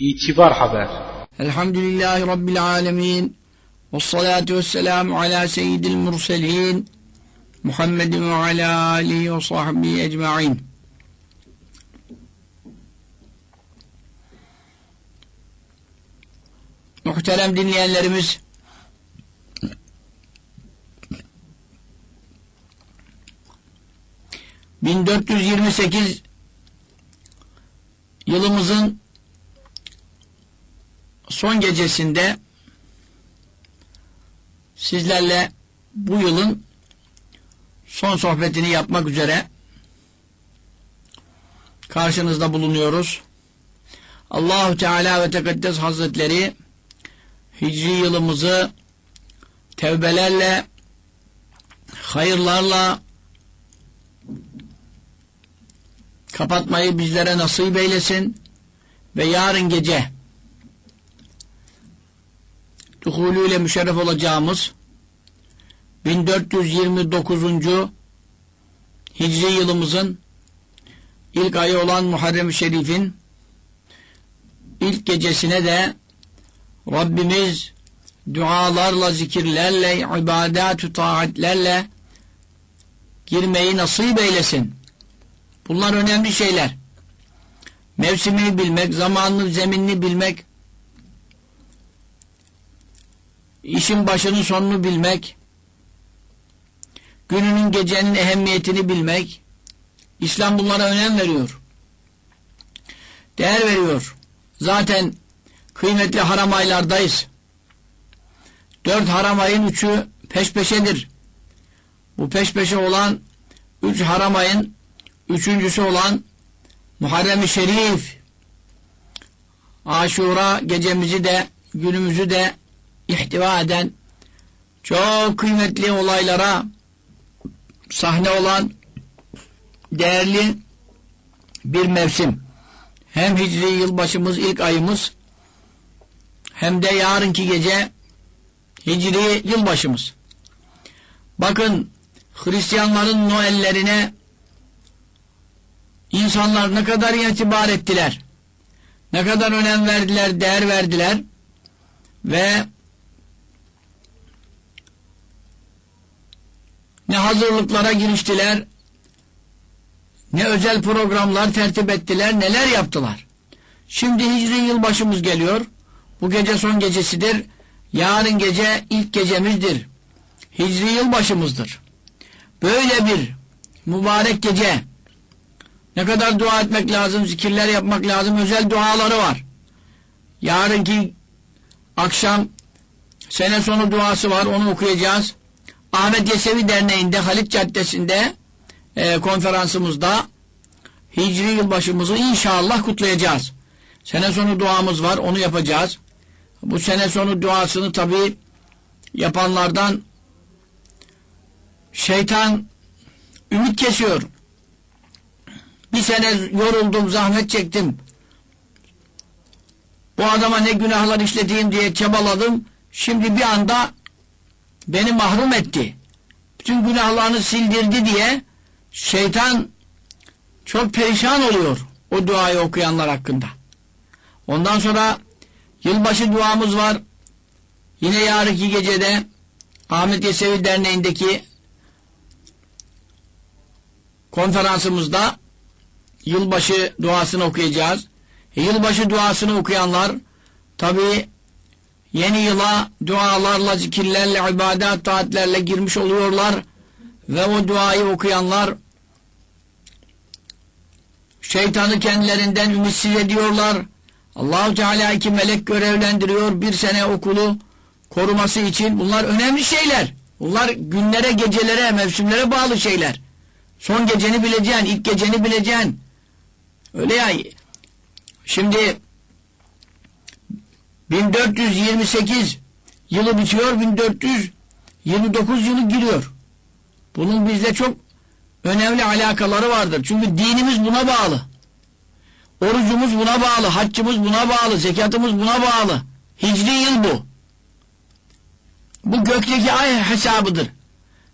İtibar Haber Elhamdülillahi Rabbil alemin. Ve salatu ve selamu ala seyyidil murselin. Muhammedin ve ala alihi ve sahbihi ecma'in. Muhterem dinleyenlerimiz, ...1428 yılımızın son gecesinde sizlerle bu yılın son sohbetini yapmak üzere karşınızda bulunuyoruz. Allahu Teala ve Tekaddes Hazretleri Hicri yılımızı tevbelerle, hayırlarla kapatmayı bizlere nasip eylesin ve yarın gece duhulüyle müşerref olacağımız 1429. Hicri yılımızın ilk ayı olan Muharrem-i Şerif'in ilk gecesine de Rabbimiz dualarla, zikirlerle, ibadet-ü taatlerle girmeyi nasip eylesin. Bunlar önemli şeyler. Mevsimini bilmek, zamanını, zeminini bilmek, işin başının sonunu bilmek, gününün gecenin ehemmiyetini bilmek, İslam bunlara önem veriyor. Değer veriyor. Zaten kıymetli haram aylardayız. Dört haram ayın üçü peş peşedir. Bu peş peşe olan üç haram ayın üçüncüsü olan Muharrem-i Şerif Aşura gecemizi de günümüzü de ihtiva eden çok kıymetli olaylara sahne olan değerli bir mevsim. Hem Hicri yılbaşımız ilk ayımız hem de yarınki gece Hicri yılbaşımız. Bakın Hristiyanların Noellerine insanlar ne kadar itibar ettiler. Ne kadar önem verdiler, değer verdiler. Ve ne hazırlıklara giriştiler, ne özel programlar tertip ettiler, neler yaptılar. Şimdi Hicri yılbaşımız geliyor. Bu gece son gecesidir. Yarın gece ilk gecemizdir. Hicri yılbaşımızdır. Böyle bir mübarek gece. Ne kadar dua etmek lazım, zikirler yapmak lazım, özel duaları var. Yarınki akşam sene sonu duası var, onu okuyacağız. Ahmet Yesevi Derneği'nde, Halit Caddesi'nde e, konferansımızda Hicri yılbaşımızı inşallah kutlayacağız. Sene sonu duamız var, onu yapacağız. Bu sene sonu duasını tabi yapanlardan şeytan ümit kesiyor. Bir sene yoruldum, zahmet çektim. Bu adama ne günahlar işlediğim diye çabaladım. Şimdi bir anda beni mahrum etti. Bütün günahlarını sildirdi diye şeytan çok perişan oluyor o duayı okuyanlar hakkında. Ondan sonra yılbaşı duamız var. Yine yarınki gecede Ahmet Yesevi Derneği'ndeki konferansımızda yılbaşı duasını okuyacağız. E, yılbaşı duasını okuyanlar tabi yeni yıla dualarla, zikirlerle, ibadet, taatlerle girmiş oluyorlar ve o duayı okuyanlar şeytanı kendilerinden ümitsiz ediyorlar. Allahu Teala iki melek görevlendiriyor bir sene okulu koruması için. Bunlar önemli şeyler. Bunlar günlere, gecelere, mevsimlere bağlı şeyler. Son geceni bileceksin, ilk geceni bileceksin. Öyle ya. Şimdi 1428 yılı bitiyor, 1429 yılı giriyor. Bunun bizle çok önemli alakaları vardır. Çünkü dinimiz buna bağlı. Orucumuz buna bağlı, haccımız buna bağlı, zekatımız buna bağlı. Hicri yıl bu. Bu gökteki ay hesabıdır.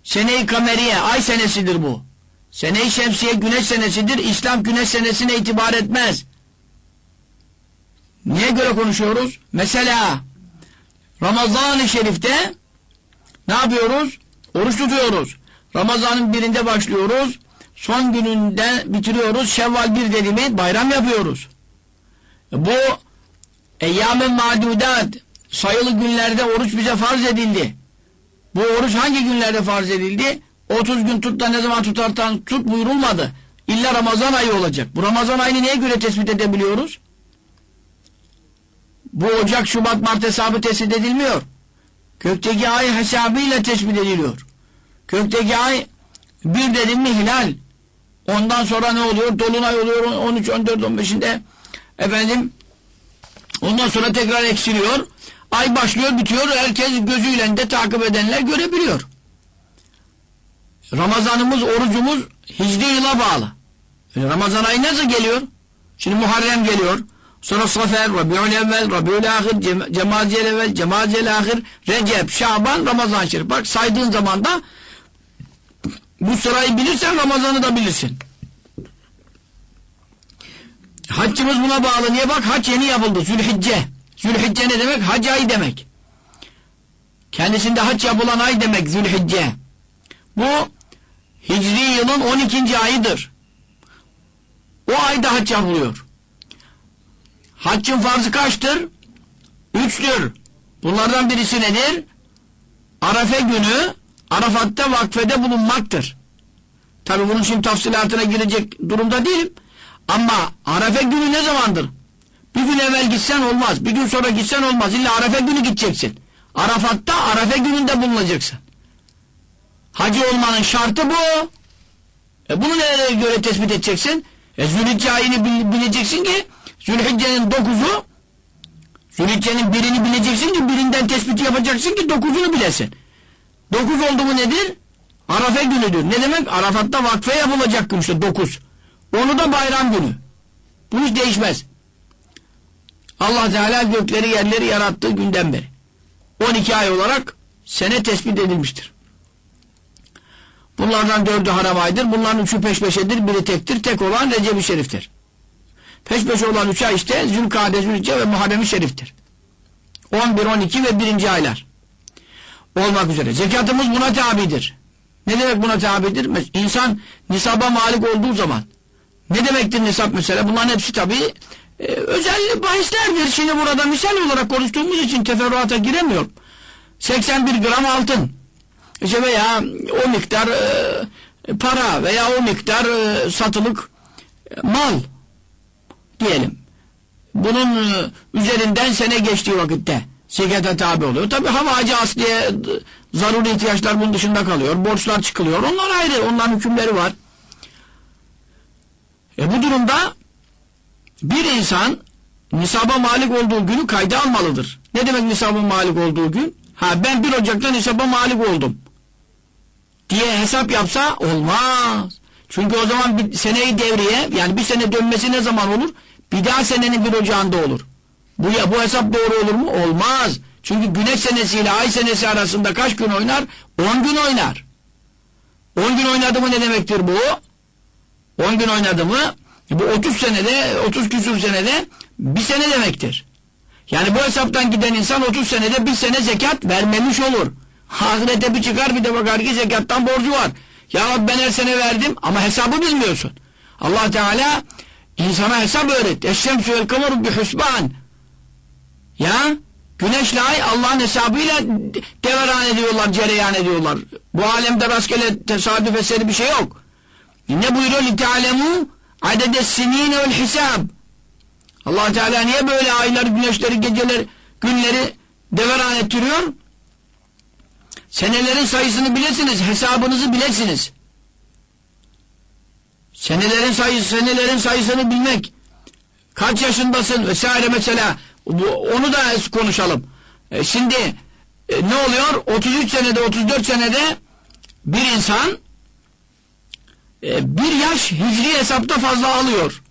Sene-i kameriye, ay senesidir bu. Sene-i şemsiye güneş senesidir. İslam güneş senesine itibar etmez. Niye göre konuşuyoruz? Mesela Ramazan-ı Şerif'te ne yapıyoruz? Oruç tutuyoruz. Ramazan'ın birinde başlıyoruz. Son gününde bitiriyoruz. Şevval bir dedi mi bayram yapıyoruz. Bu eyyam-ı madudat sayılı günlerde oruç bize farz edildi. Bu oruç hangi günlerde farz edildi? 30 gün tut da ne zaman tutarsan tut buyurulmadı. İlla Ramazan ayı olacak. Bu Ramazan ayını neye göre tespit edebiliyoruz? Bu Ocak, Şubat, Mart hesabı tespit edilmiyor. Kökteki ay hesabıyla tespit ediliyor. Kökteki ay bir dedim mi hilal. Ondan sonra ne oluyor? Dolunay oluyor 13, 14, 15'inde. Efendim ondan sonra tekrar eksiliyor. Ay başlıyor bitiyor. Herkes gözüyle de takip edenler görebiliyor. Ramazanımız, orucumuz hicri yıla bağlı. Yani Ramazan ayı nasıl geliyor? Şimdi Muharrem geliyor. Sonra Safer, Rabiul Evvel, Rabiul Ahir, Cem Cemaziyel Evvel, Cemaziyel Ahir, Recep, Şaban, Ramazan Şerif. Bak saydığın zaman da bu sırayı bilirsen Ramazan'ı da bilirsin. Haccımız buna bağlı. Niye bak hac yeni yapıldı. Zülhicce. Zülhicce ne demek? Hac ay demek. Kendisinde hac yapılan ay demek Zülhicce. Bu Hicri yılın 12. ayıdır. O ayda hac yapılıyor. Haccın farzı kaçtır? Üçtür. Bunlardan birisi nedir? Arafe günü Arafat'ta vakfede bulunmaktır. Tabi bunun şimdi tafsilatına girecek durumda değilim. Ama Arafe günü ne zamandır? Bir gün evvel gitsen olmaz. Bir gün sonra gitsen olmaz. İlla Arafe günü gideceksin. Arafat'ta Arafe gününde bulunacaksın. Hacı olmanın şartı bu. E bunu nereye göre tespit edeceksin? E Zülhicce bileceksin ki Zülhicce'nin dokuzu Zülhicce'nin birini bileceksin ki birinden tespiti yapacaksın ki dokuzunu bilesin. Dokuz oldu mu nedir? Arafe günüdür. Ne demek? Arafat'ta vakfe yapılacak gün işte dokuz. Onu da bayram günü. Bu hiç değişmez. Allah Teala gökleri yerleri yarattığı günden beri. 12 ay olarak sene tespit edilmiştir. Bunlardan dördü haram aydır. Bunların üçü peş peşedir. Biri tektir. Tek olan Recep-i Şerif'tir. Peş peşe olan üç ay işte Zülkade, Zülce ve Muharrem-i Şerif'tir. 11, 12 ve 1. aylar. Olmak üzere. Zekatımız buna tabidir. Ne demek buna tabidir? İnsan nisaba malik olduğu zaman ne demektir nisap mesela? Bunların hepsi tabii e, özel bahislerdir. Şimdi burada misal olarak konuştuğumuz için teferruata giremiyorum. 81 gram altın işte veya o miktar e, para veya o miktar e, satılık e, mal diyelim. Bunun e, üzerinden sene geçtiği vakitte zekata tabi oluyor. Tabi havacı asliye zaruri ihtiyaçlar bunun dışında kalıyor. Borçlar çıkılıyor. Onlar ayrı. Onların hükümleri var. E bu durumda bir insan nisaba malik olduğu günü kayda almalıdır. Ne demek nisaba malik olduğu gün? Ha ben 1 Ocak'ta nisaba malik oldum. Diye hesap yapsa olmaz. Çünkü o zaman bir seneyi devriye yani bir sene dönmesi ne zaman olur? Bir daha senenin bir ocağında olur. Bu, bu hesap doğru olur mu? Olmaz. Çünkü güneş senesiyle ay senesi arasında kaç gün oynar? 10 gün oynar. 10 gün oynadı mı ne demektir bu? 10 gün oynadı mı bu 30 senede 30 küsur senede bir sene demektir. Yani bu hesaptan giden insan 30 senede bir sene zekat vermemiş olur. Ahirete bir çıkar bir de bakar ki zekattan borcu var. Ya ben her sene verdim ama hesabı bilmiyorsun. Allah Teala insana hesap öğret. Eşşemsü vel kameru bi husban. Ya güneşle ay Allah'ın hesabıyla deveran ediyorlar, cereyan ediyorlar. Bu alemde rastgele tesadüf eseri bir şey yok. Ne buyuruyor? لِتَعْلَمُوا عَدَدَ السِّن۪ينَ وَالْحِسَابِ allah Teala niye böyle ayları, güneşleri, geceleri, günleri deveran ettiriyor? Senelerin sayısını bilesiniz, hesabınızı bilesiniz. Senelerin sayısı, senelerin sayısını bilmek. Kaç yaşındasın vesaire mesela. Onu da konuşalım. E şimdi e, ne oluyor? 33 senede, 34 senede bir insan e, bir yaş hicri hesapta fazla alıyor.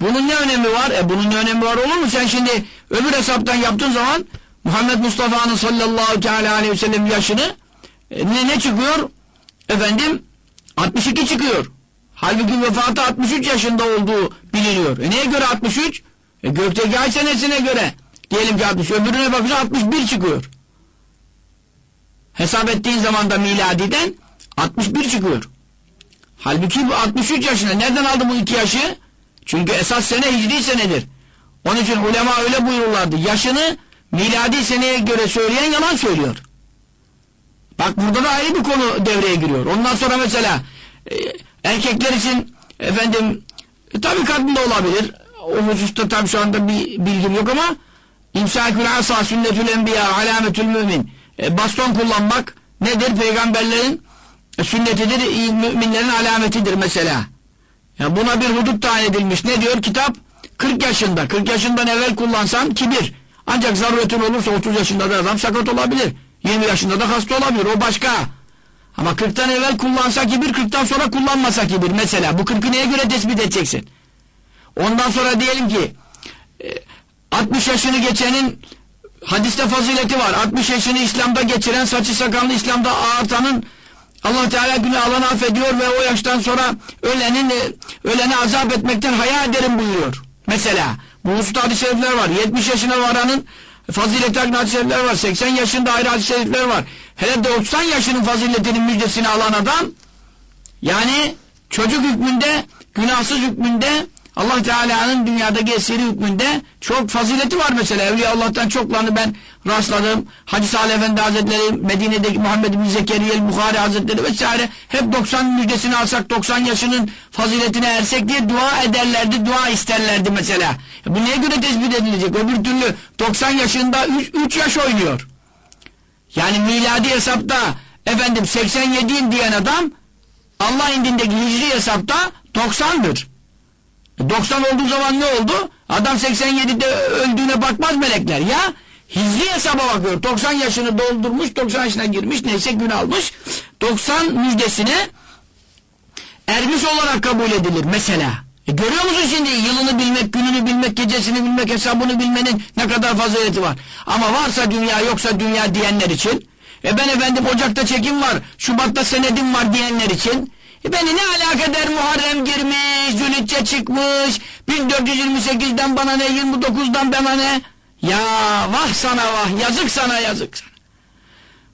Bunun ne önemi var? E bunun ne önemi var olur mu? Sen şimdi öbür hesaptan yaptığın zaman Muhammed Mustafa'nın sallallahu teala aleyhi ve sellem yaşını e, ne, ne çıkıyor? Efendim 62 çıkıyor. Halbuki vefatı 63 yaşında olduğu biliniyor. E neye göre 63? E gökteki ay senesine göre diyelim ki 60 öbürüne bakınca 61 çıkıyor. Hesap ettiğin zaman da miladiden 61 çıkıyor. Halbuki bu 63 yaşında. Nereden aldı bu iki yaşı? Çünkü esas sene hicri senedir. Onun için ulema öyle buyururlardı. Yaşını miladi seneye göre söyleyen yalan söylüyor. Bak burada da ayrı bir konu devreye giriyor. Ondan sonra mesela e, erkekler için efendim e, tabi kadın da olabilir. O hususta tabi şu anda bir bilgim yok ama imsakül asa sünnetül enbiya alametül mümin e, baston kullanmak nedir? Peygamberlerin e, sünnetidir, müminlerin alametidir mesela. Ya buna bir hudut tayin edilmiş. Ne diyor kitap? 40 yaşında. 40 yaşından evvel kullansan kibir. Ancak zaruretin olursa 30 yaşında da adam sakat olabilir. 20 yaşında da hasta olabilir. O başka. Ama 40'tan evvel kullansa kibir, 40'tan sonra kullanmasa kibir. Mesela bu 40'ı neye göre tespit edeceksin? Ondan sonra diyelim ki 60 e, yaşını geçenin hadiste fazileti var. 60 yaşını İslam'da geçiren, saçı sakallı İslam'da ağartanın allah Teala günahlarını affediyor ve o yaştan sonra ölenin e, öleni azap etmekten haya ederim buyuruyor. Mesela bu hususta hadis-i var. 70 yaşına varanın hakkında hadis-i var. 80 yaşında ayrı hadis-i şerifler var. Hele 90 yaşının faziletinin müjdesini alan adam yani çocuk hükmünde, günahsız hükmünde Allah Teala'nın dünyadaki esiri hükmünde çok fazileti var mesela. Evliya Allah'tan çoklarını ben rastladım. Hacı Salih Efendi Hazretleri, Medine'deki Muhammed bin Zekeriye Bukhari Hazretleri vesaire hep 90 müjdesini alsak 90 yaşının faziletine ersek diye dua ederlerdi, dua isterlerdi mesela. E bu neye göre tespit edilecek? Öbür türlü 90 yaşında 3 yaş oynuyor. Yani miladi hesapta efendim 87'yim diyen adam Allah indindeki hicri hesapta 90'dır. 90 olduğu zaman ne oldu? Adam 87'de öldüğüne bakmaz melekler ya. Hizli hesaba bakıyor. 90 yaşını doldurmuş, 90 yaşına girmiş, neyse gün almış. 90 müjdesine ermiş olarak kabul edilir mesela. E görüyor musun şimdi yılını bilmek, gününü bilmek, gecesini bilmek, hesabını bilmenin ne kadar fazileti var. Ama varsa dünya yoksa dünya diyenler için, e ben efendim Ocak'ta çekim var, Şubat'ta senedim var diyenler için, beni ne alaka eder Muharrem girmiş, Zülhicce çıkmış, 1428'den bana ne, 29'dan bana ne? Ya vah sana vah, yazık sana yazık sana.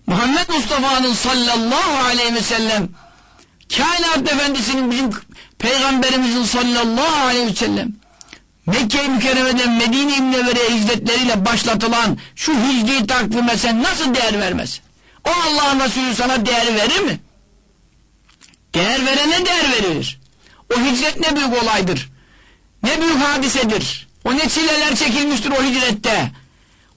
Muhammed Mustafa'nın sallallahu aleyhi ve sellem, kainat efendisinin bizim peygamberimizin sallallahu aleyhi ve sellem, Mekke-i Mükerreme'den Medine-i Münevvere'ye hicretleriyle başlatılan şu hicri takvime sen nasıl değer vermez? O Allah'ın Resulü sana değer verir mi? Değer verene değer verilir. O hicret ne büyük olaydır. Ne büyük hadisedir. O ne çileler çekilmiştir o hicrette.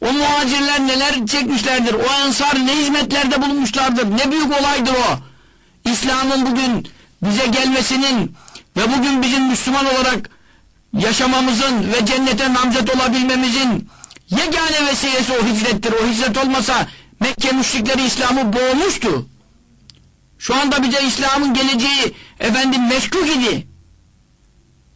O muhacirler neler çekmişlerdir. O ensar ne hizmetlerde bulunmuşlardır. Ne büyük olaydır o. İslam'ın bugün bize gelmesinin ve bugün bizim Müslüman olarak yaşamamızın ve cennete namzet olabilmemizin yegane vesilesi o hicrettir. O hicret olmasa Mekke müşrikleri İslam'ı boğmuştu. Şu anda bize İslam'ın geleceği efendim meşkuk idi.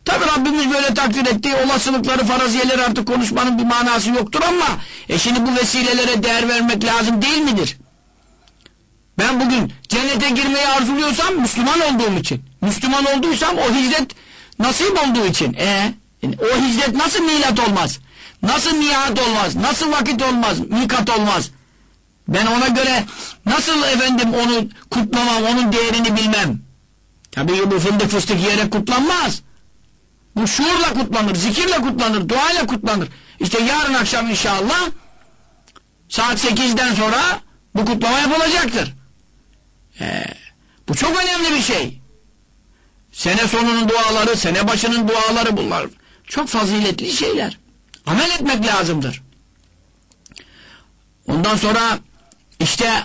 Tabi Rabbimiz böyle takdir etti. Olasılıkları, faraziyeleri artık konuşmanın bir manası yoktur ama e şimdi bu vesilelere değer vermek lazım değil midir? Ben bugün cennete girmeyi arzuluyorsam Müslüman olduğum için. Müslüman olduysam o hicret nasip olduğu için. E, o hicret nasıl milat olmaz? Nasıl nihat olmaz? Nasıl vakit olmaz? Mikat olmaz? Ben ona göre nasıl efendim onu kutlamam, onun değerini bilmem. Tabii bu fındık fıstık yiyerek kutlanmaz. Bu şuurla kutlanır, zikirle kutlanır, duayla kutlanır. İşte yarın akşam inşallah saat 8'den sonra bu kutlama yapılacaktır. Ee, bu çok önemli bir şey. Sene sonunun duaları, sene başının duaları bunlar. Çok faziletli şeyler. Amel etmek lazımdır. Ondan sonra işte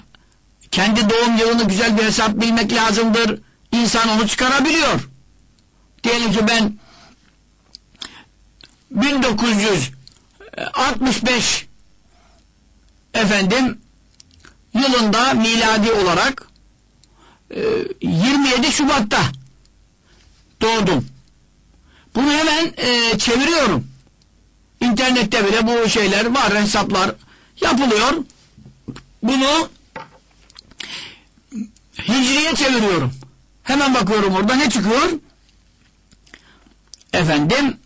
kendi doğum yılını güzel bir hesap bilmek lazımdır. İnsan onu çıkarabiliyor. Diyelim ki ben 1965 efendim yılında miladi olarak 27 e, Şubat'ta doğdum. Bunu hemen e, çeviriyorum. İnternette bile bu şeyler var, hesaplar yapılıyor bunu hicriye çeviriyorum. Hemen bakıyorum orada ne çıkıyor? Efendim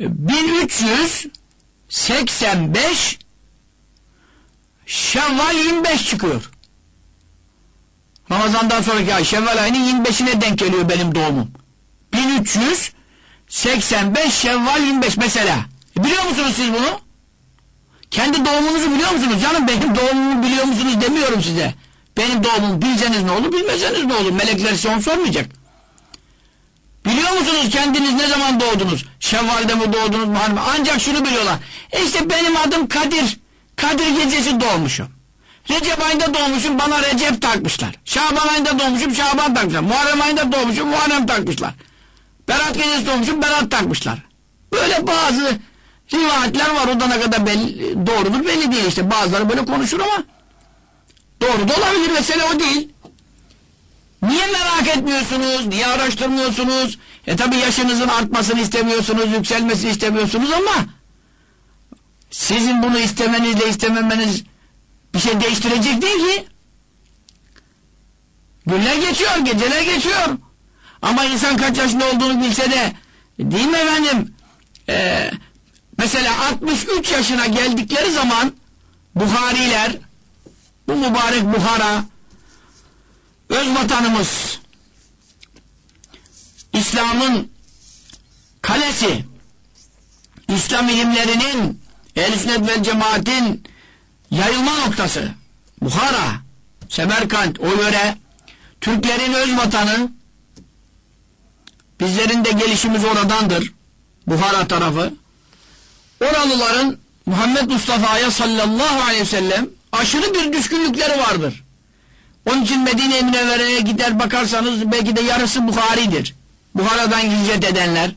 1385 Şevval 25 çıkıyor. Ramazandan sonraki ay Şevval ayının 25'ine denk geliyor benim doğumum. 1385 Şevval 25 mesela. Biliyor musunuz siz bunu? Kendi doğumunuzu biliyor musunuz? Canım benim doğumumu biliyor musunuz demiyorum size. Benim doğumumu bilseniz ne olur bilmeseniz ne olur. Melekler size onu sormayacak. Biliyor musunuz kendiniz ne zaman doğdunuz? Şevval'de mi doğdunuz mu? Ancak şunu biliyorlar. E işte benim adım Kadir. Kadir gecesi doğmuşum. Recep ayında doğmuşum bana Recep takmışlar. Şaban ayında doğmuşum Şaban takmışlar. Muharrem ayında doğmuşum Muharrem takmışlar. Berat gecesi doğmuşum Berat takmışlar. Böyle bazı rivayetler var. O da ne kadar belli, doğrudur belli değil işte. Bazıları böyle konuşur ama doğru da olabilir. Mesele o değil. Niye merak etmiyorsunuz? Niye araştırmıyorsunuz? E tabi yaşınızın artmasını istemiyorsunuz, yükselmesini istemiyorsunuz ama sizin bunu istemenizle istememeniz bir şey değiştirecek değil ki. Günler geçiyor, geceler geçiyor. Ama insan kaç yaşında olduğunu bilse de değil mi efendim? Ee, mesela 63 yaşına geldikleri zaman Buhariler bu mübarek Buhara öz vatanımız İslam'ın kalesi İslam ilimlerinin ehl sünnet vel cemaatin yayılma noktası Buhara Semerkant o yöre Türklerin öz vatanı bizlerin de gelişimiz oradandır Buhara tarafı oralıların Muhammed Mustafa'ya sallallahu aleyhi ve sellem aşırı bir düşkünlükleri vardır. Onun için Medine-i Münevvere'ye gider bakarsanız belki de yarısı Buhari'dir. Buhara'dan hicret edenler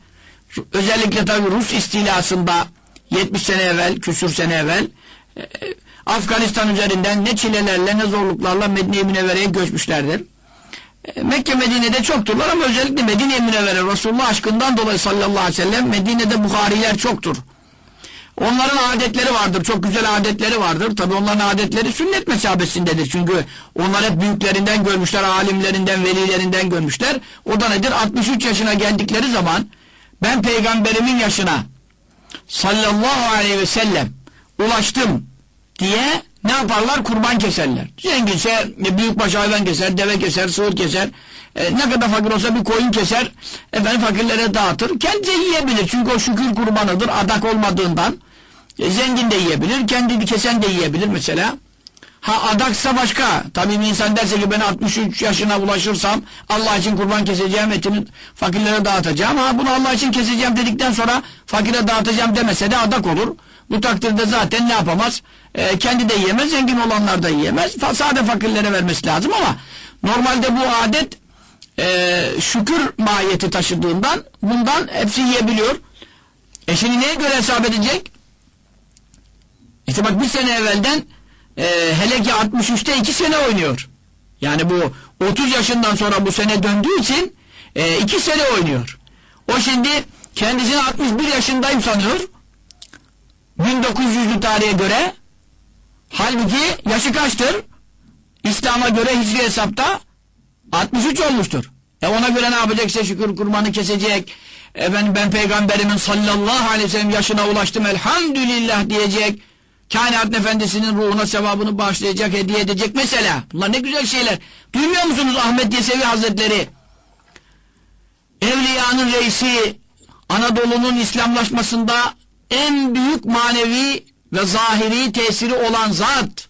özellikle tabi Rus istilasında 70 sene evvel, küsür sene evvel e, Afganistan üzerinden ne çilelerle ne zorluklarla Medine-i Münevvere'ye göçmüşlerdir. E, Mekke Medine'de çokturlar ama özellikle Medine-i Münevvere Resulullah aşkından dolayı sallallahu aleyhi ve sellem Medine'de Buhariler çoktur. Onların adetleri vardır. Çok güzel adetleri vardır. Tabi onların adetleri sünnet mesabesindedir. Çünkü onlar hep büyüklerinden görmüşler, alimlerinden, velilerinden görmüşler. O da nedir? 63 yaşına geldikleri zaman ben peygamberimin yaşına sallallahu aleyhi ve sellem ulaştım diye ne yaparlar? Kurban keserler. Zenginse büyükbaş hayvan keser, deve keser, sığır keser. E, ne kadar fakir olsa bir koyun keser, efendim fakirlere dağıtır. Kendisi yiyebilir. Çünkü o şükür kurbanıdır. Adak olmadığından. Zengin de yiyebilir, kendi kesen de yiyebilir mesela. Ha adaksa başka. Tabii bir insan derse ki ben 63 yaşına ulaşırsam Allah için kurban keseceğim etini fakirlere dağıtacağım. Ha bunu Allah için keseceğim dedikten sonra fakire dağıtacağım demese de adak olur. Bu takdirde zaten ne yapamaz? E, kendi de yiyemez, zengin olanlar da yiyemez. Sade fakirlere vermesi lazım ama normalde bu adet e, şükür mahiyeti taşıdığından bundan hepsi yiyebiliyor. E şimdi neye göre hesap edecek? İşte bak bir sene evvelden e, hele ki 63'te iki sene oynuyor. Yani bu 30 yaşından sonra bu sene döndüğü için e, iki sene oynuyor. O şimdi kendisini 61 yaşındayım sanıyor. 1900'lü tarihe göre halbuki yaşı kaçtır? İslam'a göre hicri hesapta 63 olmuştur. E ona göre ne yapacak? İşte şükür kurbanı kesecek. Efendim ben peygamberimin sallallahu aleyhi ve sellem yaşına ulaştım elhamdülillah diyecek kainat efendisinin ruhuna sevabını bağışlayacak, hediye edecek mesela. Bunlar ne güzel şeyler. Duymuyor musunuz Ahmet Yesevi Hazretleri? Evliyanın reisi, Anadolu'nun İslamlaşmasında en büyük manevi ve zahiri tesiri olan zat.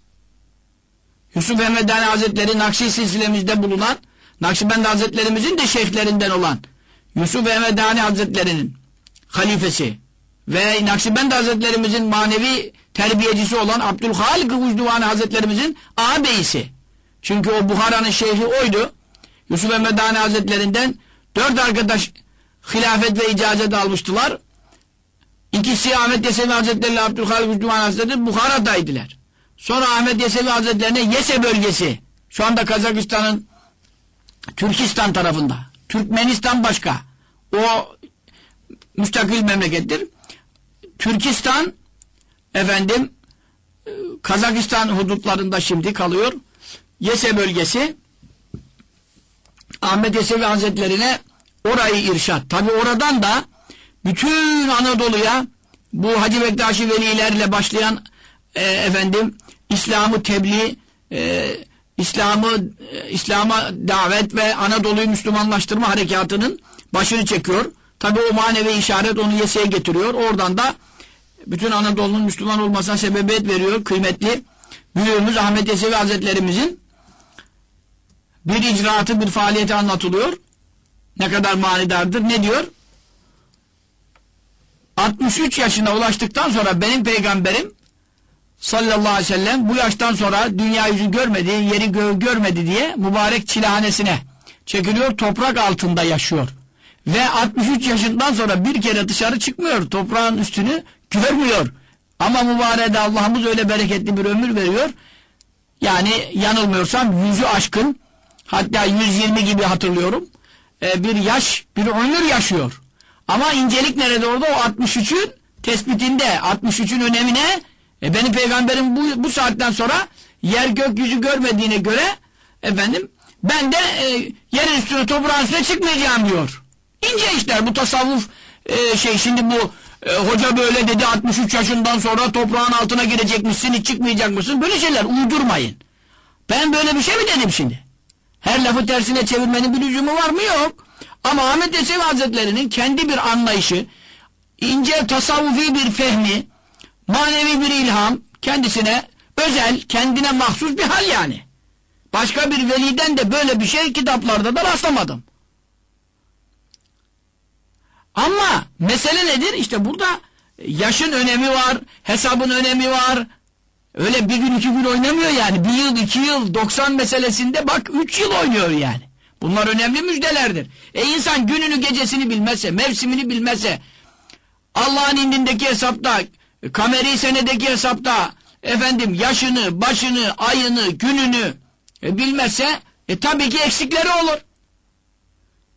Yusuf Emredani Hazretleri Nakşi silsilemizde bulunan, Nakşibendi Hazretlerimizin de şeyhlerinden olan Yusuf Emredani Hazretleri'nin halifesi ve Nakşibendi Hazretlerimizin manevi terbiyecisi olan Abdülhalik Ucduvani Hazretlerimizin ağabeyisi. Çünkü o Buhara'nın şeyhi oydu. Yusuf Emredani Hazretlerinden dört arkadaş hilafet ve icazet almıştılar. İkisi Ahmet Yesevi Hazretleri ile Abdülhalik Ucduvani Hazretleri Buhara'daydılar. Sonra Ahmet Yesevi Hazretlerine Yese bölgesi, şu anda Kazakistan'ın Türkistan tarafında, Türkmenistan başka, o müstakil memlekettir. Türkistan efendim e, Kazakistan hudutlarında şimdi kalıyor. Yese bölgesi Ahmet Yesevi Hazretlerine orayı irşat. Tabi oradan da bütün Anadolu'ya bu Hacı Bektaşi velilerle başlayan e, efendim İslam'ı tebliğ e, İslam'ı e, İslam'a davet ve Anadolu'yu Müslümanlaştırma harekatının başını çekiyor. Tabi o manevi işaret onu yeseye getiriyor. Oradan da bütün Anadolu'nun Müslüman olmasına sebebiyet veriyor. Kıymetli büyüğümüz Ahmet Yesevi Hazretlerimizin bir icraatı, bir faaliyeti anlatılıyor. Ne kadar manidardır. Ne diyor? 63 yaşına ulaştıktan sonra benim peygamberim sallallahu aleyhi ve sellem bu yaştan sonra dünya yüzü görmedi, yeri gö görmedi diye mübarek çilehanesine çekiliyor, toprak altında yaşıyor. Ve 63 yaşından sonra bir kere dışarı çıkmıyor, toprağın üstünü görmüyor. Ama mübarede Allah'ımız öyle bereketli bir ömür veriyor. Yani yanılmıyorsam yüzü aşkın, hatta 120 gibi hatırlıyorum, e, bir yaş, bir ömür yaşıyor. Ama incelik nerede orada? O 63'ün tespitinde, 63'ün önemine e benim peygamberim bu, bu saatten sonra yer gökyüzü görmediğine göre efendim ben de e, yerin üstüne toprağın üstüne çıkmayacağım diyor. İnce işler bu tasavvuf e, şey şimdi bu e, hoca böyle dedi 63 yaşından sonra toprağın altına girecekmişsin hiç çıkmayacak mısın? Böyle şeyler uydurmayın. Ben böyle bir şey mi dedim şimdi? Her lafı tersine çevirmenin bir lüzumu var mı? Yok. Ama Ahmet Yesevi Hazretleri'nin kendi bir anlayışı, ince tasavvufi bir fehmi, manevi bir ilham, kendisine özel, kendine mahsus bir hal yani. Başka bir veliden de böyle bir şey kitaplarda da rastlamadım. Ama mesele nedir? İşte burada yaşın önemi var, hesabın önemi var. Öyle bir gün iki gün oynamıyor yani. Bir yıl, iki yıl, 90 meselesinde bak üç yıl oynuyor yani. Bunlar önemli müjdelerdir. E insan gününü gecesini bilmezse, mevsimini bilmezse, Allah'ın indindeki hesapta, kameri senedeki hesapta, efendim yaşını, başını, ayını, gününü e, bilmezse, e tabii ki eksikleri olur.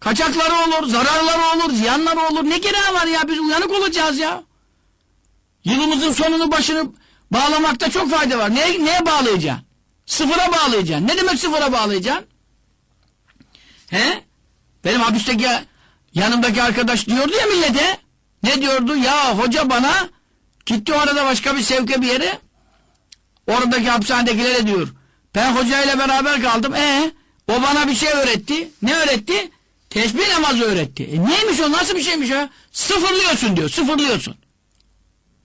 Kaçakları olur, zararları olur, ziyanları olur. Ne gereği var ya biz uyanık olacağız ya. Yılımızın sonunu başını bağlamakta çok fayda var. Neye, neye bağlayacaksın? Sıfıra bağlayacaksın. Ne demek sıfıra bağlayacaksın? He? Benim hapisteki yanımdaki arkadaş diyordu ya millete. Ne diyordu? Ya hoca bana gitti orada başka bir sevke bir yere. Oradaki hapishanedekilere diyor. Ben hocayla beraber kaldım. E o bana bir şey öğretti. Ne öğretti? Tesbih namazı öğretti. E neymiş o? Nasıl bir şeymiş o? Sıfırlıyorsun diyor. Sıfırlıyorsun.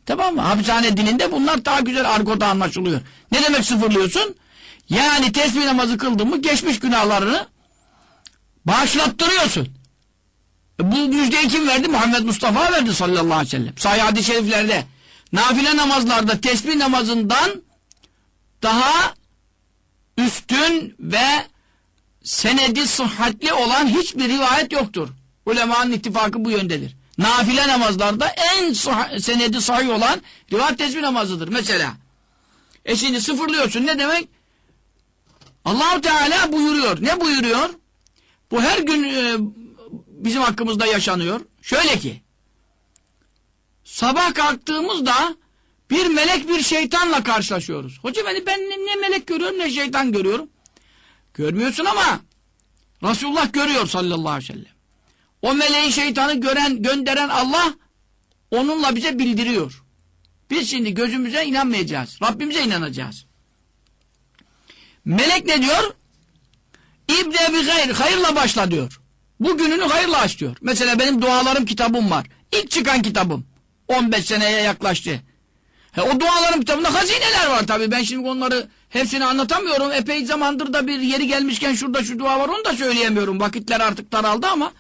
Tamam mı? Hapishane dilinde bunlar daha güzel argoda anlaşılıyor. Ne demek sıfırlıyorsun? Yani tesbih namazı kıldın mı geçmiş günahlarını bağışlattırıyorsun. E bu müjdeyi kim verdi? Muhammed Mustafa verdi sallallahu aleyhi ve sellem. Sahih hadis-i şeriflerde. Nafile namazlarda tesbih namazından daha üstün ve senedi sıhhatli olan hiçbir rivayet yoktur. Ulemanın ittifakı bu yöndedir. Nafile namazlarda en sah senedi sahih olan rivayet tesbih namazıdır mesela. E şimdi sıfırlıyorsun ne demek? Allahu Teala buyuruyor. Ne buyuruyor? Bu her gün e, bizim hakkımızda yaşanıyor. Şöyle ki sabah kalktığımızda bir melek bir şeytanla karşılaşıyoruz. Hoca beni ben ne, ne melek görüyorum ne şeytan görüyorum. Görmüyorsun ama Resulullah görüyor sallallahu aleyhi ve sellem. O meleğin şeytanı gören, gönderen Allah onunla bize bildiriyor. Biz şimdi gözümüze inanmayacağız. Rabbimize inanacağız. Melek ne diyor? İbne bi hayır, hayırla başla diyor. Bugününü hayırla aç diyor. Mesela benim dualarım kitabım var. İlk çıkan kitabım. 15 seneye yaklaştı. He, o dualarım kitabında hazineler var tabii. Ben şimdi onları hepsini anlatamıyorum. Epey zamandır da bir yeri gelmişken şurada şu dua var onu da söyleyemiyorum. Vakitler artık daraldı ama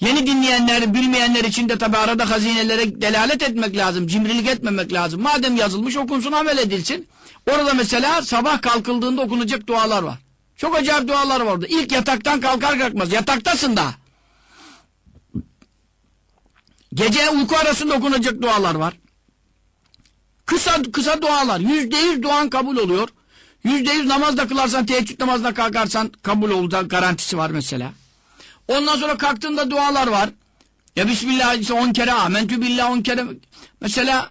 yeni dinleyenler, bilmeyenler için de tabii arada hazinelere delalet etmek lazım. Cimrilik etmemek lazım. Madem yazılmış okunsun amel edilsin. Orada mesela sabah kalkıldığında okunacak dualar var. Çok acayip dualar var orada. İlk yataktan kalkar kalkmaz. Yataktasın da. Gece uyku arasında okunacak dualar var. Kısa kısa dualar. Yüzde yüz duan kabul oluyor. Yüzde yüz namaz da kılarsan, teheccüd namazına kalkarsan kabul olacak garantisi var mesela. Ondan sonra kalktığında dualar var. Ya Bismillah ise on kere amentü billah on kere. Mesela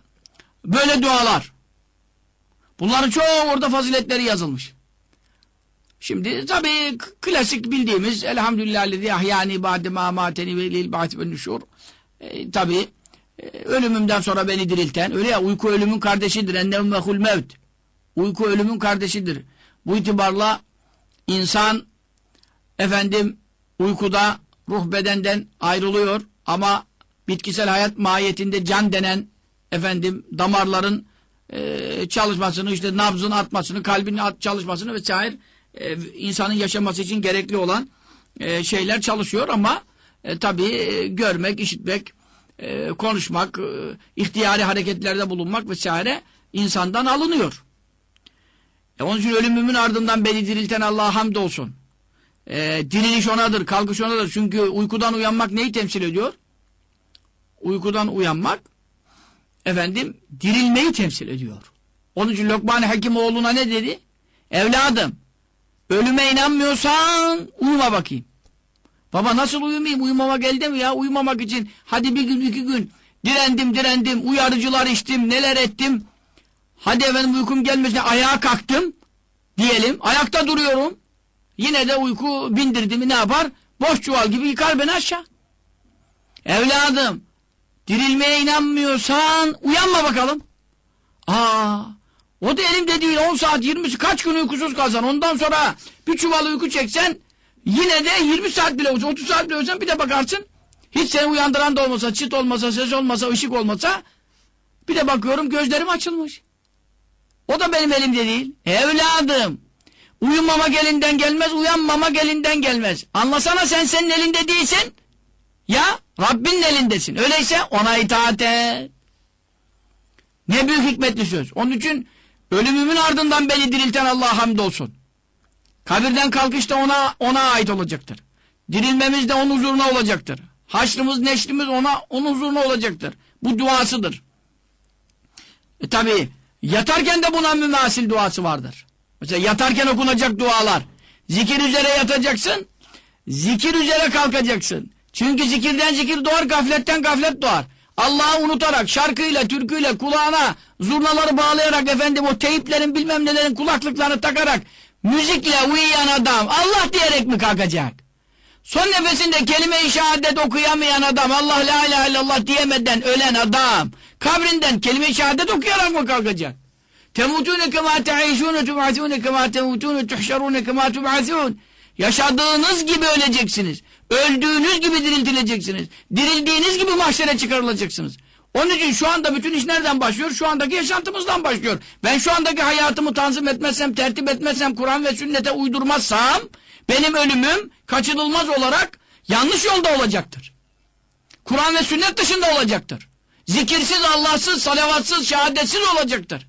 böyle dualar. Bunların çoğu orada faziletleri yazılmış. Şimdi tabii klasik bildiğimiz elhamdülillahillezî ahyâni ba'de mâ mâteni ve lil ba'ti ve nüşûr e, tabii ölümümden sonra beni dirilten öyle ya uyku ölümün kardeşidir. Ennevm ve hul mevt. Uyku ölümün kardeşidir. Bu itibarla insan efendim uykuda ruh bedenden ayrılıyor ama bitkisel hayat mahiyetinde can denen efendim damarların e, çalışmasını işte nabzın atmasını kalbin at çalışmasını vesaire e, insanın yaşaması için gerekli olan e, şeyler çalışıyor ama e, tabii e, görmek, işitmek, e, konuşmak, e, ihtiyari hareketlerde bulunmak vesaire insandan alınıyor. E, onun için ölümümün ardından beni dirilten Allah'a hamdolsun. E, diriliş onadır, kalkış onadır. Çünkü uykudan uyanmak neyi temsil ediyor? Uykudan uyanmak efendim dirilmeyi temsil ediyor. Onun için Lokman Hekimoğlu'na ne dedi? Evladım ölüme inanmıyorsan uyuma bakayım. Baba nasıl uyumayayım? Uyumama geldi mi ya? Uyumamak için hadi bir gün iki gün direndim direndim uyarıcılar içtim neler ettim. Hadi efendim uykum gelmesine ayağa kalktım diyelim. Ayakta duruyorum. Yine de uyku bindirdi mi ne yapar? Boş çuval gibi yıkar beni aşağı. Evladım dirilmeye inanmıyorsan uyanma bakalım. Aa, o da elimde değil 10 saat 20 kaç gün uykusuz kalsan ondan sonra bir çuval uyku çeksen yine de 20 saat bile olsa 30 saat bile olsan bir de bakarsın hiç seni uyandıran da olmasa çıt olmasa ses olmasa ışık olmasa bir de bakıyorum gözlerim açılmış. O da benim elimde değil. Evladım uyumama elinden gelmez uyanmama elinden gelmez. Anlasana sen senin elinde değilsin. Ya Rabbinin elindesin. Öyleyse ona itaat et. Ne büyük hikmetli söz. Onun için ölümümün ardından beni dirilten Allah'a hamdolsun. Kabirden kalkış da ona, ona ait olacaktır. Dirilmemiz de onun huzuruna olacaktır. Haşrımız, neşrimiz ona, onun huzuruna olacaktır. Bu duasıdır. E tabi yatarken de buna mümasil duası vardır. Mesela yatarken okunacak dualar. Zikir üzere yatacaksın. Zikir üzere kalkacaksın. Çünkü zikirden zikir doğar, gafletten gaflet doğar. Allah'ı unutarak, şarkıyla, türküyle, kulağına zurnaları bağlayarak efendim o teyiplerin bilmem nelerin kulaklıklarını takarak müzikle uyuyan adam Allah diyerek mi kalkacak? Son nefesinde kelime-i şehadet okuyamayan adam Allah la ilahe illallah diyemeden ölen adam kabrinden kelime-i şehadet okuyarak mı kalkacak? Temutune kema te'işune tub'atune kema temutune tuhşerune kema tub'atun Yaşadığınız gibi öleceksiniz. Öldüğünüz gibi diriltileceksiniz. Dirildiğiniz gibi mahşere çıkarılacaksınız. Onun için şu anda bütün iş nereden başlıyor? Şu andaki yaşantımızdan başlıyor. Ben şu andaki hayatımı tanzim etmezsem, tertip etmezsem, Kur'an ve sünnete uydurmazsam benim ölümüm kaçınılmaz olarak yanlış yolda olacaktır. Kur'an ve sünnet dışında olacaktır. Zikirsiz, Allahsız, salavatsız, şehadetsiz olacaktır.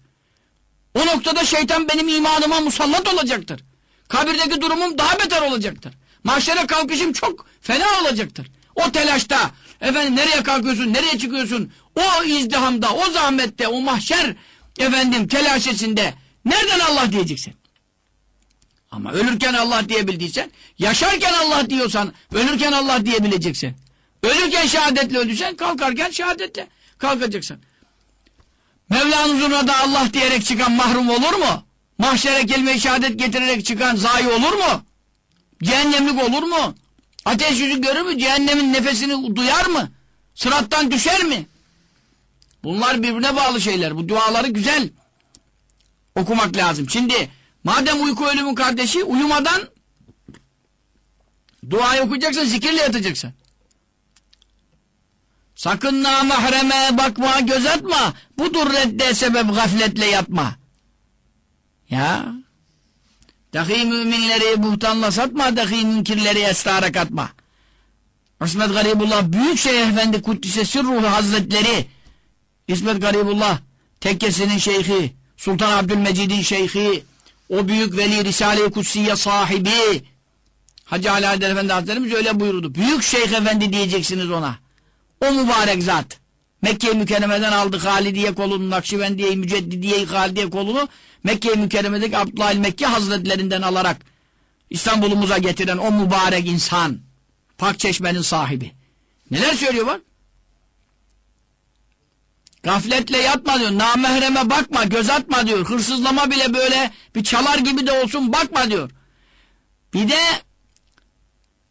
O noktada şeytan benim imanıma musallat olacaktır. Kabirdeki durumum daha beter olacaktır. Mahşere kalkışım çok fena olacaktır. O telaşta, efendim nereye kalkıyorsun, nereye çıkıyorsun, o izdihamda, o zahmette, o mahşer efendim telaşesinde nereden Allah diyeceksin? Ama ölürken Allah diyebildiysen, yaşarken Allah diyorsan, ölürken Allah diyebileceksin. Ölürken şehadetle öldüysen, kalkarken şehadetle kalkacaksın. Mevla'nın huzuruna Allah diyerek çıkan mahrum olur mu? Mahşere kelime-i şehadet getirerek çıkan zayi olur mu? Cehennemlik olur mu? Ateş yüzü görür mü? Cehennemin nefesini duyar mı? Sırattan düşer mi? Bunlar birbirine bağlı şeyler. Bu duaları güzel okumak lazım. Şimdi madem uyku ölümün kardeşi uyumadan duayı okuyacaksın, zikirle yatacaksın. Sakın namahreme bakma, göz atma. Budur redde sebep gafletle yatma. Ya. Dahi müminleri buhtanla satma, dahi münkirleri esrara katma. İsmet Garibullah Büyük Şeyh Efendi Kuddise Sirruhu Hazretleri İsmet Garibullah tekkesinin şeyhi Sultan Abdülmecid'in şeyhi o büyük veli Risale-i Kutsiye sahibi Hacı Ali Adel Efendi Hazretlerimiz öyle buyurdu. Büyük Şeyh Efendi diyeceksiniz ona. O mübarek zat. Mekke-i Mükerreme'den aldı Halidiye kolunu, Nakşibendiye-i Müceddidiye-i Halidiye kolunu Mekke-i Mükerreme'deki Abdullah Mekke Hazretlerinden alarak İstanbul'umuza getiren o mübarek insan Pak Çeşme'nin sahibi. Neler söylüyor bak? Gafletle yatma diyor. Namehreme bakma, göz atma diyor. Hırsızlama bile böyle bir çalar gibi de olsun bakma diyor. Bir de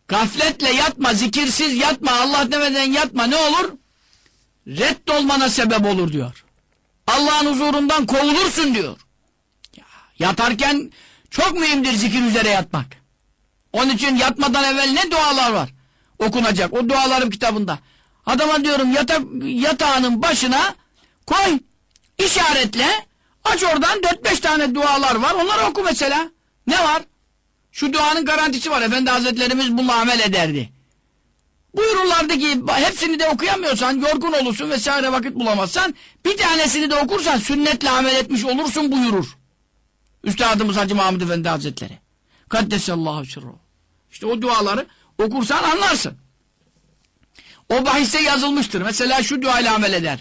gafletle yatma, zikirsiz yatma, Allah demeden yatma. Ne olur? reddolmana sebep olur diyor. Allah'ın huzurundan kovulursun diyor. Ya, yatarken çok mühimdir zikir üzere yatmak. Onun için yatmadan evvel ne dualar var? Okunacak. O dualarım kitabında. Adama diyorum yatak, yatağının başına koy. işaretle aç oradan 4-5 tane dualar var. Onları oku mesela. Ne var? Şu duanın garantisi var. Efendi Hazretlerimiz bununla amel ederdi. Buyururlardı ki hepsini de okuyamıyorsan, yorgun olursun vesaire vakit bulamazsan bir tanesini de okursan sünnetle amel etmiş olursun buyurur. Üstadımız Hacı Mahmud Efendi Hazretleri. Kaddesallahu sirruhu. İşte o duaları okursan anlarsın. O bahiste yazılmıştır. Mesela şu duayla amel eder.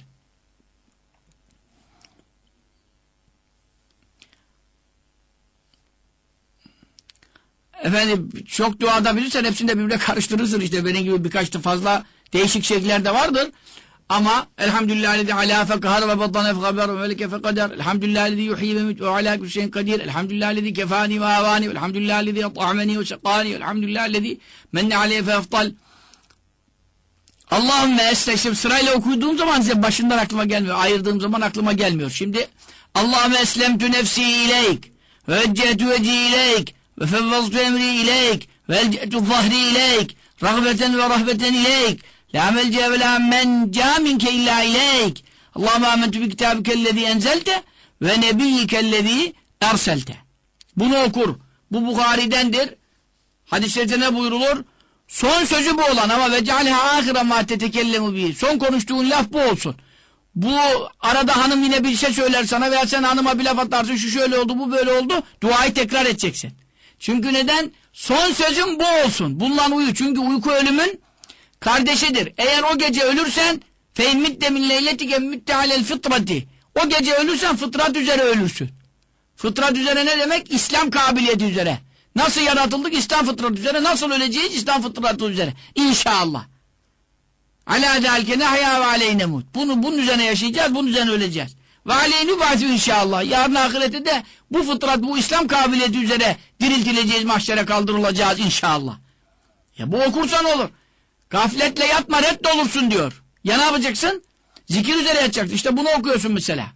Efendim çok duada bilirsen hepsini de birbirine karıştırırsın işte benim gibi birkaç da fazla değişik şekiller de vardır. Ama elhamdülillah lezi alâ fekahar ve baddana fekaber ve melike fekader. Elhamdülillah lezi yuhyi ve mit ve alâ kulli kadir. Elhamdülillah lezi kefâni ve avâni. Elhamdülillah lezi at'ameni ve şekâni. Elhamdülillah lezi menne aleyhe fe eftal. Allahümme esleşim sırayla okuduğum zaman size başından aklıma gelmiyor. Ayırdığım zaman aklıma gelmiyor. Şimdi Allahümme eslemtü nefsi ileyk ve eccetu veci ileyk ve fevvaztu emri ileyk ve elcetu zahri ileyk rahbeten ve rahbeten ileyk la melce ve la menca minke illa ileyk Allahümme amentu bi kitabikellezi enzelte ve nebiyyikellezi erselte bunu okur. Bu Bukhari'dendir. Hadis-i ne buyurulur? Son sözü bu olan ama ve cealha ahire ma tetekellemu bi. Son konuştuğun laf bu olsun. Bu arada hanım yine bir şey söyler sana veya sen hanıma bir laf atarsın şu şöyle oldu bu böyle oldu. Duayı tekrar edeceksin. Çünkü neden? Son sözüm bu olsun. Bununla uyu. Çünkü uyku ölümün kardeşidir. Eğer o gece ölürsen feymitte min leyletike müttealel fıtrati. O gece ölürsen fıtrat üzere ölürsün. Fıtrat üzere ne demek? İslam kabiliyeti üzere. Nasıl yaratıldık? İslam fıtratı üzere. Nasıl öleceğiz? İslam fıtratı üzere. İnşallah. Alâ zelke nehya ve aleynemut. Bunu bunun üzerine yaşayacağız, bunun üzerine öleceğiz. Ve aleyhini bazı inşallah. Yarın ahirette de bu fıtrat, bu İslam kabiliyeti üzere diriltileceğiz, mahşere kaldırılacağız inşallah. Ya bu okursan olur. Gafletle yatma, reddolursun diyor. Ya ne yapacaksın? Zikir üzere yatacaksın. İşte bunu okuyorsun mesela.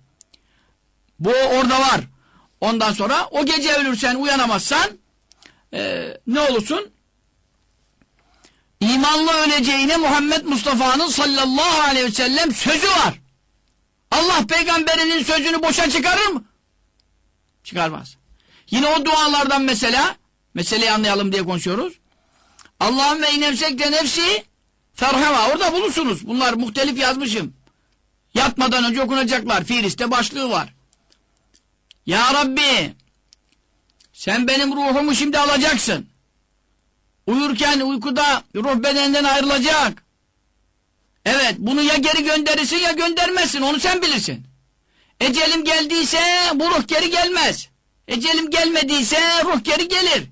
Bu orada var. Ondan sonra o gece ölürsen, uyanamazsan e, ne olursun? İmanlı öleceğine Muhammed Mustafa'nın sallallahu aleyhi ve sellem sözü var. Allah peygamberinin sözünü boşa çıkarır mı? Çıkarmaz. Yine o dualardan mesela, meseleyi anlayalım diye konuşuyoruz. Allah'ın ve inemsekte nefsi ferhema. Orada bulursunuz. Bunlar muhtelif yazmışım. Yatmadan önce okunacaklar. Fiiliste başlığı var. Ya Rabbi sen benim ruhumu şimdi alacaksın. Uyurken uykuda ruh bedenden ayrılacak. Evet bunu ya geri gönderirsin ya göndermezsin onu sen bilirsin. Ecelim geldiyse bu ruh geri gelmez. Ecelim gelmediyse ruh geri gelir.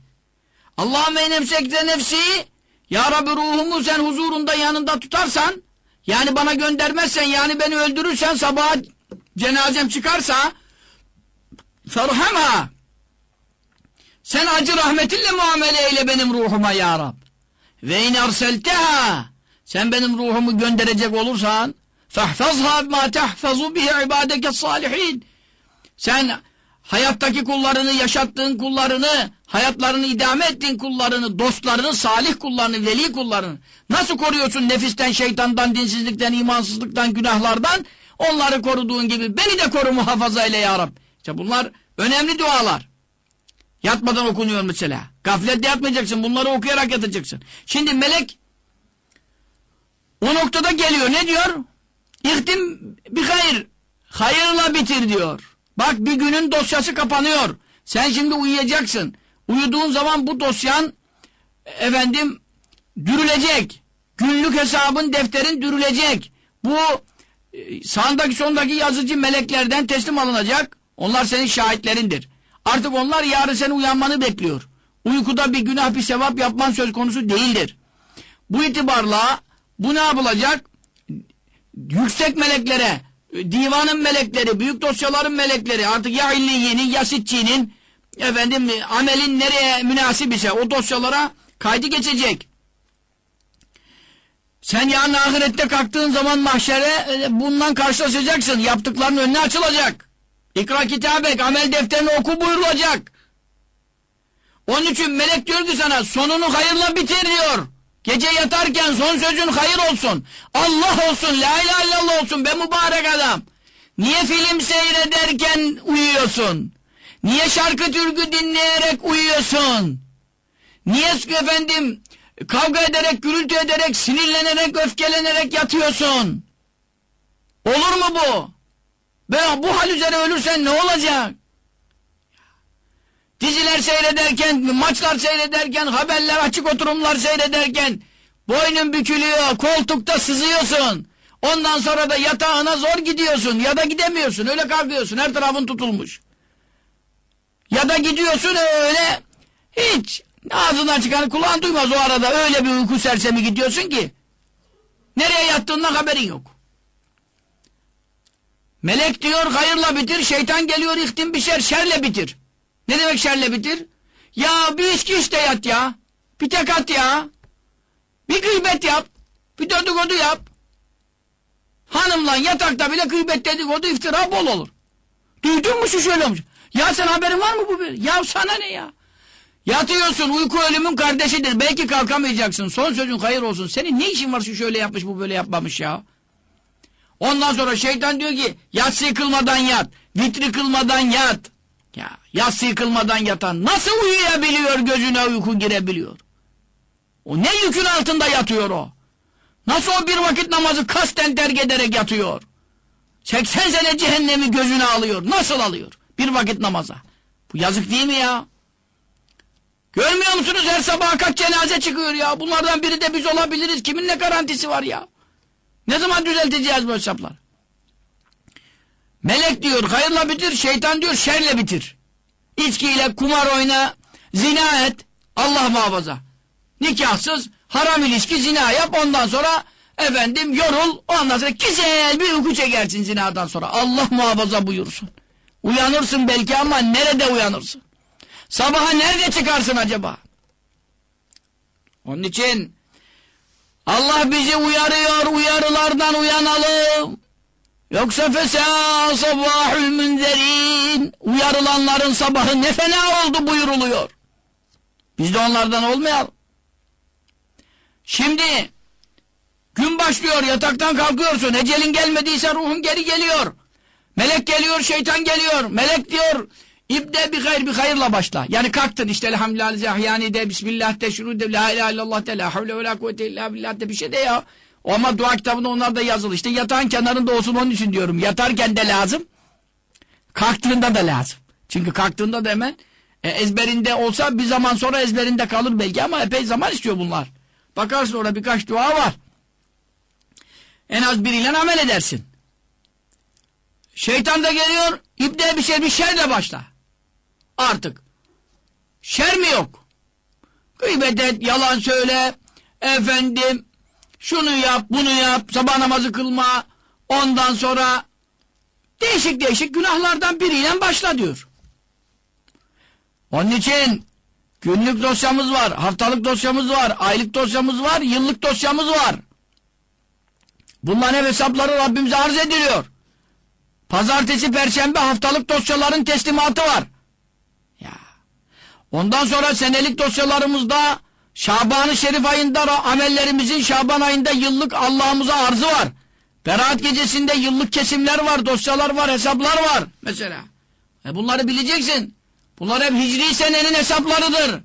Allah'ım eynemsekte nefsi Ya Rabbi ruhumu sen huzurunda yanında tutarsan yani bana göndermezsen yani beni öldürürsen sabah cenazem çıkarsa ferhema sen acı rahmetinle muamele eyle benim ruhuma ya Rab. Ve in erselteha sen benim ruhumu gönderecek olursan fahfazha ma tahfazu bihi ibadeke salihin sen hayattaki kullarını, yaşattığın kullarını, hayatlarını idame ettiğin kullarını, dostlarını, salih kullarını, veli kullarını nasıl koruyorsun nefisten, şeytandan, dinsizlikten, imansızlıktan, günahlardan? Onları koruduğun gibi beni de koru muhafaza eyle ya Rab. İşte bunlar önemli dualar. Yatmadan okunuyor mesela. Gaflette yatmayacaksın. Bunları okuyarak yatacaksın. Şimdi melek o noktada geliyor. Ne diyor? İhtim bir hayır. Hayırla bitir diyor. Bak bir günün dosyası kapanıyor. Sen şimdi uyuyacaksın. Uyuduğun zaman bu dosyan efendim dürülecek. Günlük hesabın defterin dürülecek. Bu e, sağındaki sondaki yazıcı meleklerden teslim alınacak. Onlar senin şahitlerindir. Artık onlar yarın senin uyanmanı bekliyor. Uykuda bir günah bir sevap yapman söz konusu değildir. Bu itibarla bu ne yapılacak? Yüksek meleklere, divanın melekleri, büyük dosyaların melekleri, artık ya illiyinin ya sitçinin, efendim amelin nereye münasip ise o dosyalara kaydı geçecek. Sen yarın ahirette kalktığın zaman mahşere e, bundan karşılaşacaksın. Yaptıkların önüne açılacak. İkra kitabek, amel defterini oku buyurulacak. Onun için melek diyor ki sana sonunu hayırla bitir diyor. Gece yatarken son sözün hayır olsun. Allah olsun, la ilahe illallah olsun be mübarek adam. Niye film seyrederken uyuyorsun? Niye şarkı türkü dinleyerek uyuyorsun? Niye efendim kavga ederek, gürültü ederek, sinirlenerek, öfkelenerek yatıyorsun? Olur mu bu? Ben bu hal üzere ölürsen ne olacak? Diziler seyrederken, maçlar seyrederken, haberler, açık oturumlar seyrederken boynun bükülüyor, koltukta sızıyorsun. Ondan sonra da yatağına zor gidiyorsun ya da gidemiyorsun. Öyle kalkıyorsun. Her tarafın tutulmuş. Ya da gidiyorsun öyle hiç ağzından çıkanı kulağın duymaz o arada. Öyle bir uyku sersemi gidiyorsun ki nereye yattığından haberin yok. Melek diyor hayırla bitir, şeytan geliyor ihtim bişer, şerle bitir. Ne demek şerle bitir? Ya bir içki işte yat ya. Bir tek at ya. Bir gıybet yap. Bir dedikodu yap. Hanımla yatakta bile gıybet dedikodu iftira bol olur. Duydun mu şu şöyle olmuş? Ya sen haberin var mı bu? Ya sana ne ya? Yatıyorsun uyku ölümün kardeşidir. Belki kalkamayacaksın. Son sözün hayır olsun. Senin ne işin var şu şöyle yapmış bu böyle yapmamış ya? Ondan sonra şeytan diyor ki yatsı kılmadan yat. Vitri kılmadan yat. Ya yatsı kılmadan yatan nasıl uyuyabiliyor gözüne uyku girebiliyor? O ne yükün altında yatıyor o? Nasıl o bir vakit namazı kasten terk ederek yatıyor? 80 sene cehennemi gözüne alıyor. Nasıl alıyor? Bir vakit namaza. Bu yazık değil mi ya? Görmüyor musunuz her sabah kaç cenaze çıkıyor ya? Bunlardan biri de biz olabiliriz. Kimin ne garantisi var ya? Ne zaman düzelteceğiz bu hesaplar? Melek diyor hayırla bitir, şeytan diyor şerle bitir. İçkiyle kumar oyna, zina et, Allah muhafaza. Nikahsız, haram ilişki, zina yap ondan sonra efendim yorul, ondan sonra güzel bir uyku çekersin zinadan sonra. Allah muhafaza buyursun. Uyanırsın belki ama nerede uyanırsın? Sabaha nerede çıkarsın acaba? Onun için Allah bizi uyarıyor, uyarılardan uyanalım. Yoksa fesâ sabahül münzerin. Uyarılanların sabahı ne fena oldu buyuruluyor. Biz de onlardan olmayalım. Şimdi gün başlıyor, yataktan kalkıyorsun. Ecelin gelmediyse ruhun geri geliyor. Melek geliyor, şeytan geliyor. Melek diyor, İbde bir hayır bir hayırla başla. Yani kalktın işte elhamdülillah yani de bismillah de şunu de la ilahe illallah de la havle ve la kuvvete illa billah de bir şey de ya. Ama dua kitabında onlar da yazılı. İşte yatağın kenarında olsun onun için diyorum. Yatarken de lazım. Kalktığında da lazım. Çünkü kalktığında da hemen e, ezberinde olsa bir zaman sonra ezberinde kalır belki ama epey zaman istiyor bunlar. Bakarsın orada birkaç dua var. En az biriyle amel edersin. Şeytan da geliyor, ibne bir şey bir şerle başla. Artık. Şer mi yok? Gıybet et, yalan söyle, efendim, şunu yap, bunu yap, sabah namazı kılma, ondan sonra değişik değişik günahlardan biriyle başla diyor. Onun için günlük dosyamız var, haftalık dosyamız var, aylık dosyamız var, yıllık dosyamız var. Bunların hep hesapları Rabbimize arz ediliyor. Pazartesi, perşembe haftalık dosyaların teslimatı var. Ya. Ondan sonra senelik dosyalarımızda Şaban-ı Şerif ayında amellerimizin Şaban ayında yıllık Allah'ımıza arzı var. Berat gecesinde yıllık kesimler var, dosyalar var, hesaplar var mesela. E bunları bileceksin. Bunlar hep hicri senenin hesaplarıdır.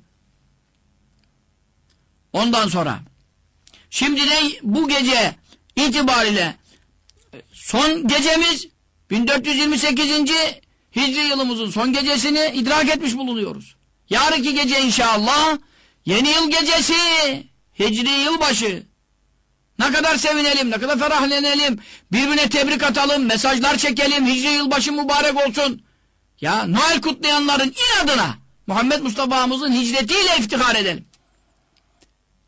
Ondan sonra şimdi de bu gece itibariyle son gecemiz 1428. Hicri yılımızın son gecesini idrak etmiş bulunuyoruz. Yarınki gece inşallah yeni yıl gecesi, Hicri yılbaşı. Ne kadar sevinelim, ne kadar ferahlenelim, birbirine tebrik atalım, mesajlar çekelim, Hicri yılbaşı mübarek olsun. Ya Noel kutlayanların inadına Muhammed Mustafa'mızın hicretiyle iftihar edelim.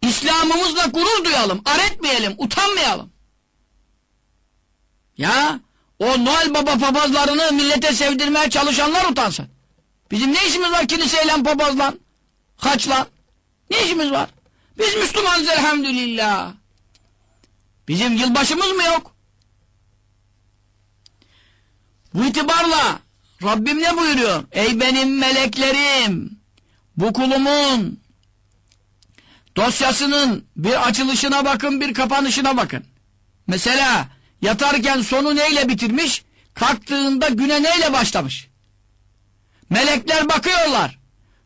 İslam'ımızla gurur duyalım, ar etmeyelim, utanmayalım. Ya o Noel Baba papazlarını millete sevdirmeye çalışanlar utansın. Bizim ne işimiz var kiliseyle papazla, haçla? Ne işimiz var? Biz Müslümanız elhamdülillah. Bizim yılbaşımız mı yok? Bu itibarla Rabbim ne buyuruyor? Ey benim meleklerim! Bu kulumun dosyasının bir açılışına bakın, bir kapanışına bakın. Mesela yatarken sonu neyle bitirmiş? Kalktığında güne neyle başlamış? Melekler bakıyorlar.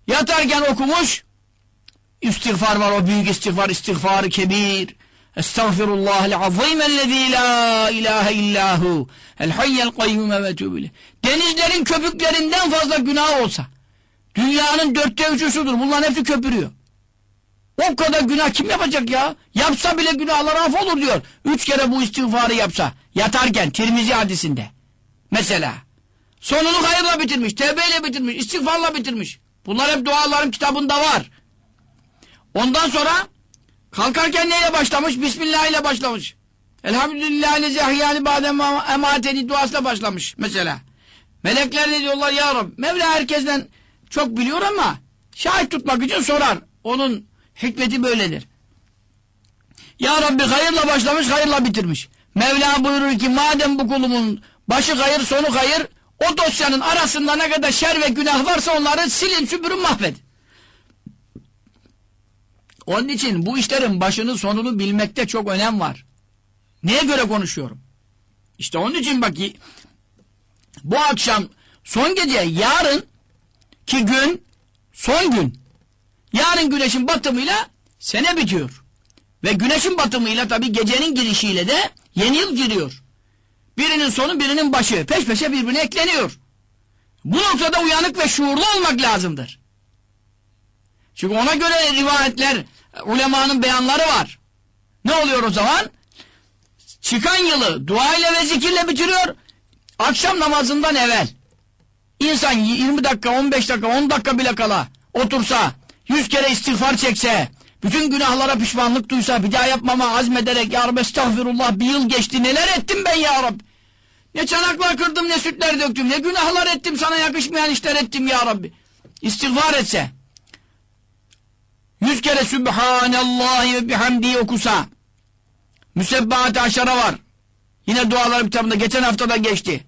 Yatarken okumuş, istiğfar var, o büyük istiğfar, istiğfarı kebir. Estağfirullahel azimellezî la ilahe illahu el hayyel kayyume ve tübüle. Denizlerin köpüklerinden fazla günah olsa, dünyanın dörtte üçü sudur, bunların hepsi köpürüyor. O kadar günah kim yapacak ya? Yapsa bile günahlar af olur diyor. Üç kere bu istiğfarı yapsa, yatarken, Tirmizi hadisinde. Mesela. Sonunu hayırla bitirmiş, tevbeyle bitirmiş, istiğfarla bitirmiş. Bunlar hep duaların kitabında var. Ondan sonra kalkarken neyle başlamış? Bismillah ile başlamış. Elhamdülillah lezi ahyani badem emateni duasıyla başlamış mesela. Melekler ne diyorlar ya Rabbi? Mevla herkesten çok biliyor ama şahit tutmak için sorar. Onun hikmeti böyledir. Ya Rabbi hayırla başlamış, hayırla bitirmiş. Mevla buyurur ki madem bu kulumun başı hayır, sonu hayır, o dosyanın arasında ne kadar şer ve günah varsa onları silin, süpürün, mahvedin. Onun için bu işlerin başını sonunu bilmekte çok önem var. Neye göre konuşuyorum? İşte onun için bak bu akşam son gece yarın ki gün son gün yarın güneşin batımıyla sene bitiyor. Ve güneşin batımıyla tabi gecenin girişiyle de yeni yıl giriyor. Birinin sonu birinin başı peş peşe birbirine ekleniyor. Bu noktada uyanık ve şuurlu olmak lazımdır. Çünkü ona göre rivayetler, ulemanın beyanları var. Ne oluyor o zaman? Çıkan yılı dua ile ve zikirle bitiriyor. Akşam namazından evvel. İnsan 20 dakika, 15 dakika, 10 dakika bile kala otursa, 100 kere istiğfar çekse, bütün günahlara pişmanlık duysa, bir daha yapmama azmederek, Ya Rabbi estağfirullah bir yıl geçti, neler ettim ben Ya Rabbi? Ne çanaklar kırdım, ne sütler döktüm, ne günahlar ettim, sana yakışmayan işler ettim Ya Rabbi. İstiğfar etse, yüz kere Sübhanallahi ve bihamdi okusa, müsebbahat aşara var. Yine dualar kitabında geçen haftada geçti.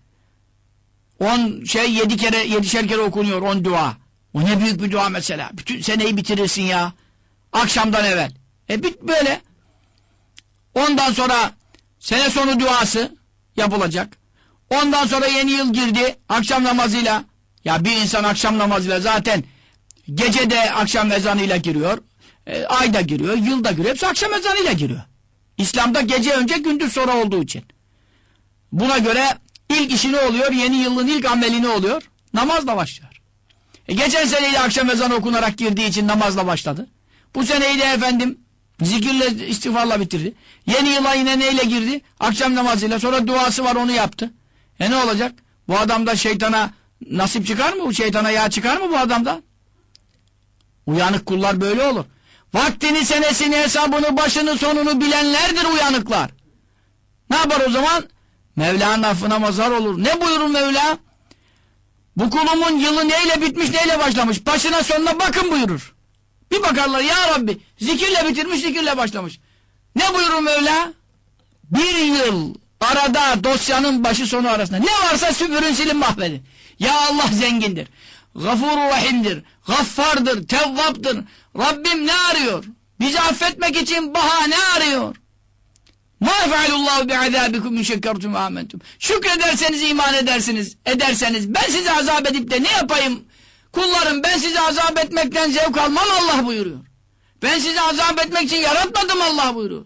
On şey yedi kere, yedişer kere okunuyor on dua. O ne büyük bir dua mesela. Bütün seneyi bitirirsin ya. Akşamdan evvel. E bit böyle. Ondan sonra sene sonu duası yapılacak. Ondan sonra yeni yıl girdi akşam namazıyla. Ya bir insan akşam namazıyla zaten gece de akşam ezanıyla giriyor. E, ayda giriyor, yılda giriyor. Hepsi akşam ezanıyla giriyor. İslam'da gece önce gündüz sonra olduğu için. Buna göre ilk işi ne oluyor? Yeni yılın ilk ameli ne oluyor? Namazla başlıyor. E geçen seneyle akşam ezanı okunarak girdiği için namazla başladı. Bu seneyi de efendim zikirle istiğfarla bitirdi. Yeni yıla yine neyle girdi? Akşam namazıyla. Sonra duası var onu yaptı. E ne olacak? Bu adamda şeytana nasip çıkar mı? Bu şeytana yağ çıkar mı bu adamda? Uyanık kullar böyle olur. Vaktini, senesini, hesabını, başını, sonunu bilenlerdir uyanıklar. Ne yapar o zaman? Mevla'nın affına mazhar olur. Ne buyurur Mevla? Bu kulumun yılı neyle bitmiş, neyle başlamış? Başına sonuna bakın buyurur. Bir bakarlar ya Rabbi zikirle bitirmiş, zikirle başlamış. Ne buyurur Mevla? Bir yıl arada dosyanın başı sonu arasında. Ne varsa süpürün silin mahvedin. Ya Allah zengindir. Gafur rahimdir. Gaffardır, tevvaptır. Rabbim ne arıyor? Bizi affetmek için bahane arıyor. Ma fealullahu bi'azabikum min şekkertum amentum. Şükrederseniz iman edersiniz, ederseniz ben sizi azap edip de ne yapayım? Kullarım ben sizi azap etmekten zevk almam Allah buyuruyor. Ben sizi azap etmek için yaratmadım Allah buyuruyor.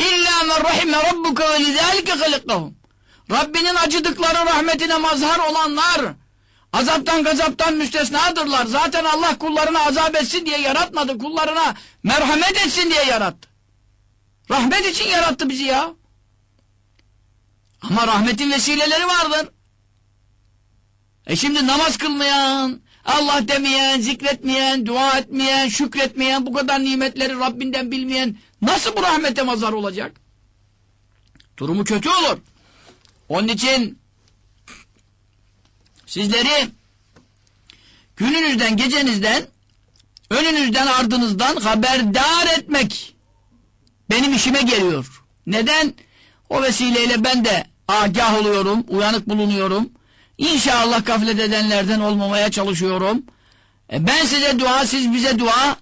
İlla men rahime rabbuka ve lizâlike halikkahum. Rabbinin acıdıkları rahmetine mazhar olanlar azaptan gazaptan müstesnadırlar. Zaten Allah kullarına azap etsin diye yaratmadı. Kullarına merhamet etsin diye yarattı. Rahmet için yarattı bizi ya. Ama rahmetin vesileleri vardır. E şimdi namaz kılmayan, Allah demeyen, zikretmeyen, dua etmeyen, şükretmeyen, bu kadar nimetleri Rabbinden bilmeyen nasıl bu rahmete mazhar olacak? Durumu kötü olur. Onun için sizleri gününüzden, gecenizden, önünüzden, ardınızdan haberdar etmek benim işime geliyor. Neden? O vesileyle ben de agah oluyorum, uyanık bulunuyorum. İnşallah gaflet edenlerden olmamaya çalışıyorum. E ben size dua, siz bize dua.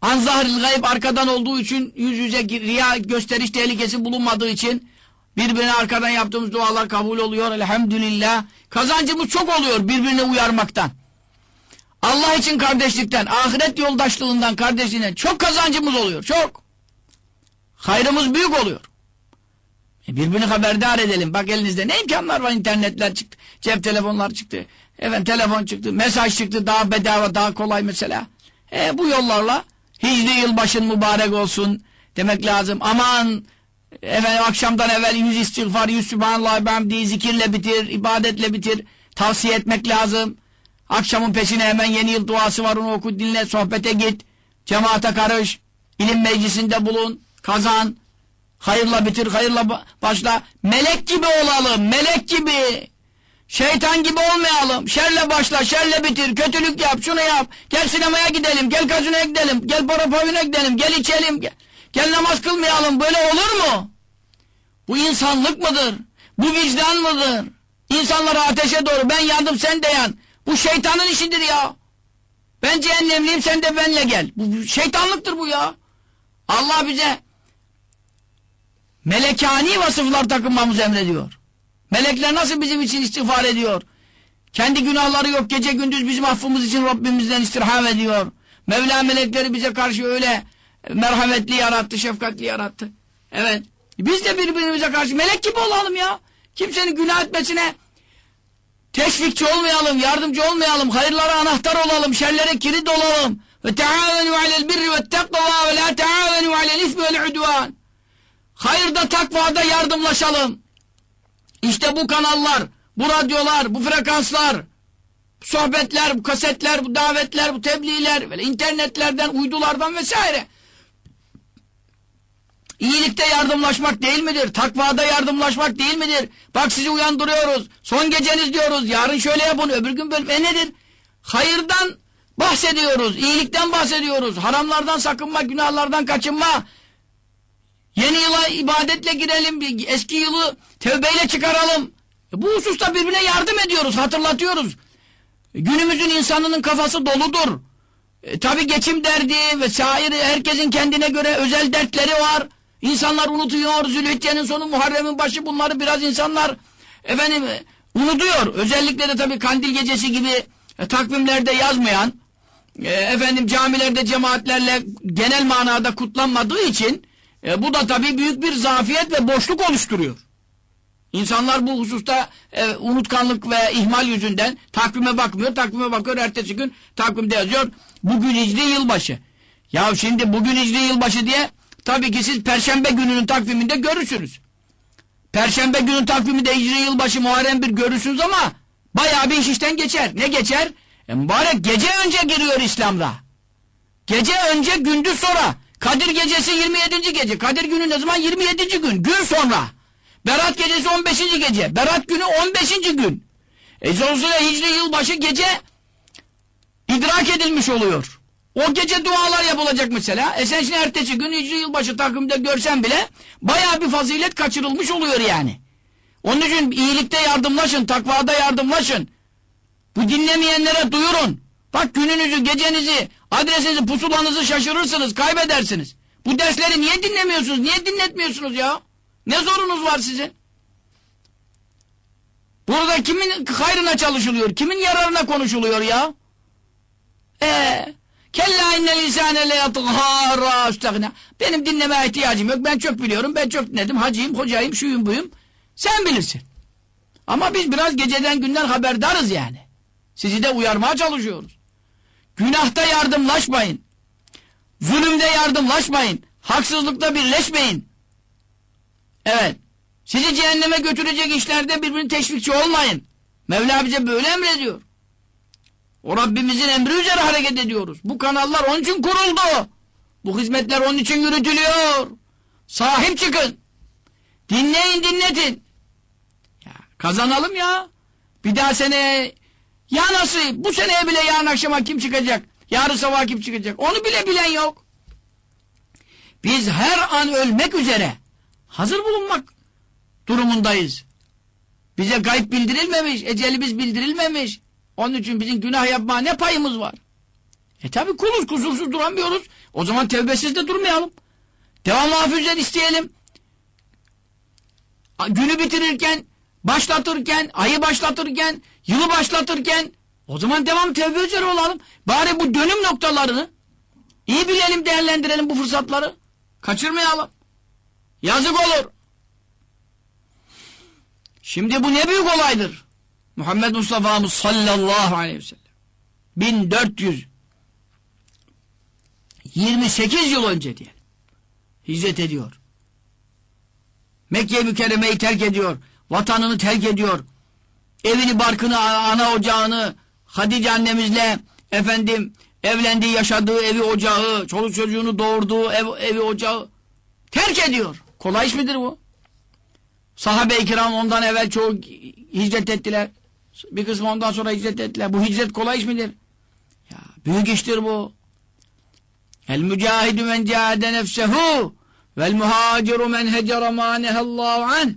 Anzahril gayb arkadan olduğu için yüz yüze riya gösteriş tehlikesi bulunmadığı için birbirine arkadan yaptığımız dualar kabul oluyor elhamdülillah. Kazancımız çok oluyor birbirine uyarmaktan. Allah için kardeşlikten, ahiret yoldaşlığından, kardeşliğinden çok kazancımız oluyor. Çok. Hayrımız büyük oluyor. E birbirini haberdar edelim. Bak elinizde ne imkanlar var internetler çıktı. Cep telefonlar çıktı. Efendim telefon çıktı. Mesaj çıktı. Daha bedava daha kolay mesela. E bu yollarla Hicri yılbaşın mübarek olsun demek lazım. Aman efendim akşamdan evvel yüz istiğfar, yüz sübhanallah ben zikirle bitir, ibadetle bitir. Tavsiye etmek lazım. Akşamın peşine hemen yeni yıl duası var onu oku dinle, sohbete git. Cemaate karış. ilim meclisinde bulun. Kazan. Hayırla bitir, hayırla başla. Melek gibi olalım, melek gibi. Şeytan gibi olmayalım. Şerle başla, şerle bitir, kötülük yap, şunu yap. Gel sinemaya gidelim, gel gazinoya gidelim, gel parapavine gidelim, gel içelim, gel, gel namaz kılmayalım. Böyle olur mu? Bu insanlık mıdır? Bu vicdan mıdır? İnsanları ateşe doğru ben yandım sen de yan. Bu şeytanın işidir ya. Ben cehennemliyim sen de benle gel. Bu şeytanlıktır bu ya. Allah bize melekani vasıflar takınmamızı emrediyor. Melekler nasıl bizim için istiğfar ediyor? Kendi günahları yok gece gündüz bizim affımız için Rabbimizden istirham ediyor. Mevla melekleri bize karşı öyle merhametli yarattı, şefkatli yarattı. Evet. Biz de birbirimize karşı melek gibi olalım ya. Kimsenin günah etmesine teşvikçi olmayalım, yardımcı olmayalım, hayırlara anahtar olalım, şerlere kilit olalım. Ve teâvenû alel birri ve tekvâ ve lâ teâvenû alel ismi vel udvân. Hayırda takvada yardımlaşalım. İşte bu kanallar, bu radyolar, bu frekanslar, bu sohbetler, bu kasetler, bu davetler, bu tebliğler, böyle internetlerden, uydulardan vesaire. İyilikte yardımlaşmak değil midir? Takvada yardımlaşmak değil midir? Bak sizi uyandırıyoruz. Son geceniz diyoruz. Yarın şöyle yapın, öbür gün böyle. E nedir? Hayırdan bahsediyoruz. iyilikten bahsediyoruz. Haramlardan sakınma, günahlardan kaçınma. Yeni yıla ibadetle girelim, eski yılı tevbeyle çıkaralım. E bu hususta birbirine yardım ediyoruz, hatırlatıyoruz. Günümüzün insanının kafası doludur. E, Tabi geçim derdi vesaire herkesin kendine göre özel dertleri var. İnsanlar unutuyor. Zülhicce'nin sonu Muharrem'in başı bunları biraz insanlar efendim unutuyor. Özellikle de tabi kandil gecesi gibi e, takvimlerde yazmayan e, efendim camilerde cemaatlerle genel manada kutlanmadığı için e, bu da tabii büyük bir zafiyet ve boşluk oluşturuyor. İnsanlar bu hususta e, unutkanlık ve ihmal yüzünden takvime bakmıyor. Takvime bakıyor ertesi gün takvimde yazıyor. Bugün Hicri yılbaşı. Ya şimdi bugün Hicri yılbaşı diye tabii ki siz Perşembe gününün takviminde görürsünüz. Perşembe günün takviminde Hicri yılbaşı Muharrem bir görürsünüz ama bayağı bir iş işten geçer. Ne geçer? E, mübarek gece önce giriyor İslam'da. Gece önce gündüz sonra. Kadir gecesi 27. gece. Kadir günü ne zaman? 27. gün. Gün sonra. Berat gecesi 15. gece. Berat günü 15. gün. E dolayısıyla Hicri yılbaşı gece idrak edilmiş oluyor. O gece dualar yapılacak mesela. E sen şimdi ertesi gün Hicri yılbaşı takımda görsen bile baya bir fazilet kaçırılmış oluyor yani. Onun için iyilikte yardımlaşın, takvada yardımlaşın. Bu dinlemeyenlere duyurun. Bak gününüzü, gecenizi, adresinizi, pusulanızı şaşırırsınız, kaybedersiniz. Bu dersleri niye dinlemiyorsunuz, niye dinletmiyorsunuz ya? Ne zorunuz var sizin? Burada kimin hayrına çalışılıyor, kimin yararına konuşuluyor ya? Eee... Kella innel insane le yatgâra üstagna. Benim dinlemeye ihtiyacım yok. Ben çok biliyorum. Ben çok dinledim. Hacıyım, hocayım, şuyum buyum. Sen bilirsin. Ama biz biraz geceden günden haberdarız yani. Sizi de uyarmaya çalışıyoruz. Günahta yardımlaşmayın. Zulümde yardımlaşmayın. Haksızlıkta birleşmeyin. Evet. Sizi cehenneme götürecek işlerde birbirini teşvikçi olmayın. Mevla bize böyle emrediyor. O Rabbimizin emri üzere hareket ediyoruz. Bu kanallar onun için kuruldu. Bu hizmetler onun için yürütülüyor. Sahip çıkın. Dinleyin dinletin. Ya, kazanalım ya. Bir daha sene ya nasıl? Bu seneye bile yarın akşama kim çıkacak? Yarın sabah kim çıkacak? Onu bile bilen yok. Biz her an ölmek üzere hazır bulunmak durumundayız. Bize gayb bildirilmemiş, ecelimiz bildirilmemiş. Onun için bizim günah yapma ne payımız var? E tabi kuluz, kusursuz duramıyoruz. O zaman tevbesiz de durmayalım. Devamlı hafifler isteyelim. Günü bitirirken, başlatırken, ayı başlatırken, yılı başlatırken o zaman devam tevbe üzere olalım. Bari bu dönüm noktalarını iyi bilelim, değerlendirelim bu fırsatları. Kaçırmayalım. Yazık olur. Şimdi bu ne büyük olaydır. Muhammed Mustafa'mız sallallahu aleyhi ve sellem 1428 yıl önce diyelim. Hicret ediyor. Mekke mükerremeyi terk ediyor. Vatanını terk ediyor. Evini, barkını, ana ocağını Hatice annemizle efendim evlendiği, yaşadığı evi, ocağı, çoluk çocuğunu doğurduğu ev, evi, ocağı terk ediyor. Kolay iş midir bu? Sahabe-i kiram ondan evvel çoğu hicret ettiler. Bir kısmı ondan sonra hicret ettiler. Bu hicret kolay iş midir? Ya, büyük iştir bu. El mücahidü men cahade nefsehu vel muhaciru men hecere ma nehallahu an.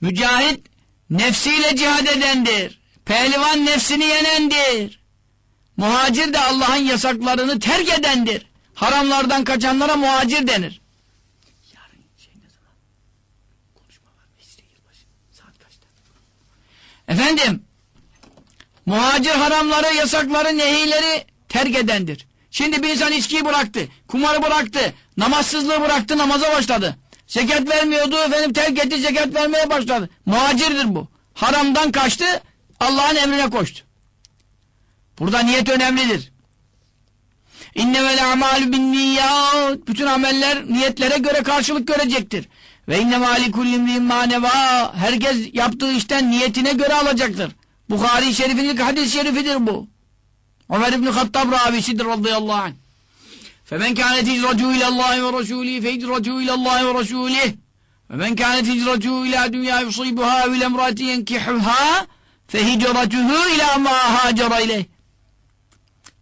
Mücahit nefsiyle cihad edendir. Pehlivan nefsini yenendir. Muhacir de Allah'ın yasaklarını terk edendir. Haramlardan kaçanlara muhacir denir. Efendim, muhacir haramları, yasakları, nehileri terk edendir. Şimdi bir insan içkiyi bıraktı, kumarı bıraktı, namazsızlığı bıraktı, namaza başladı. Zekat vermiyordu, efendim terk etti, zekat vermeye başladı. Muhacirdir bu. Haramdan kaçtı, Allah'ın emrine koştu. Burada niyet önemlidir. İnnevel amalü bin niyyat. Bütün ameller niyetlere göre karşılık görecektir. Ve inne mali kullimliğin maneva. Herkes yaptığı işten niyetine göre alacaktır. Bukhari şerifin ilk hadis şerifidir bu. Ömer İbni Hattab ravisidir radıyallahu anh. فَمَنْ كَانَتْ هِجْرَتُهُ اِلَى اللّٰهِ وَرَسُولِهِ فَهِجْرَتُهُ اِلَى اللّٰهِ وَرَسُولِهِ وَمَنْ كَانَتْ هِجْرَتُهُ اِلَى دُنْيَا يُصِيبُهَا وِلَى اَمْرَاتِ يَنْكِحُهَا فَهِجْرَتُهُ اِلَى مَا هَاجَرَ اِلَيْهِ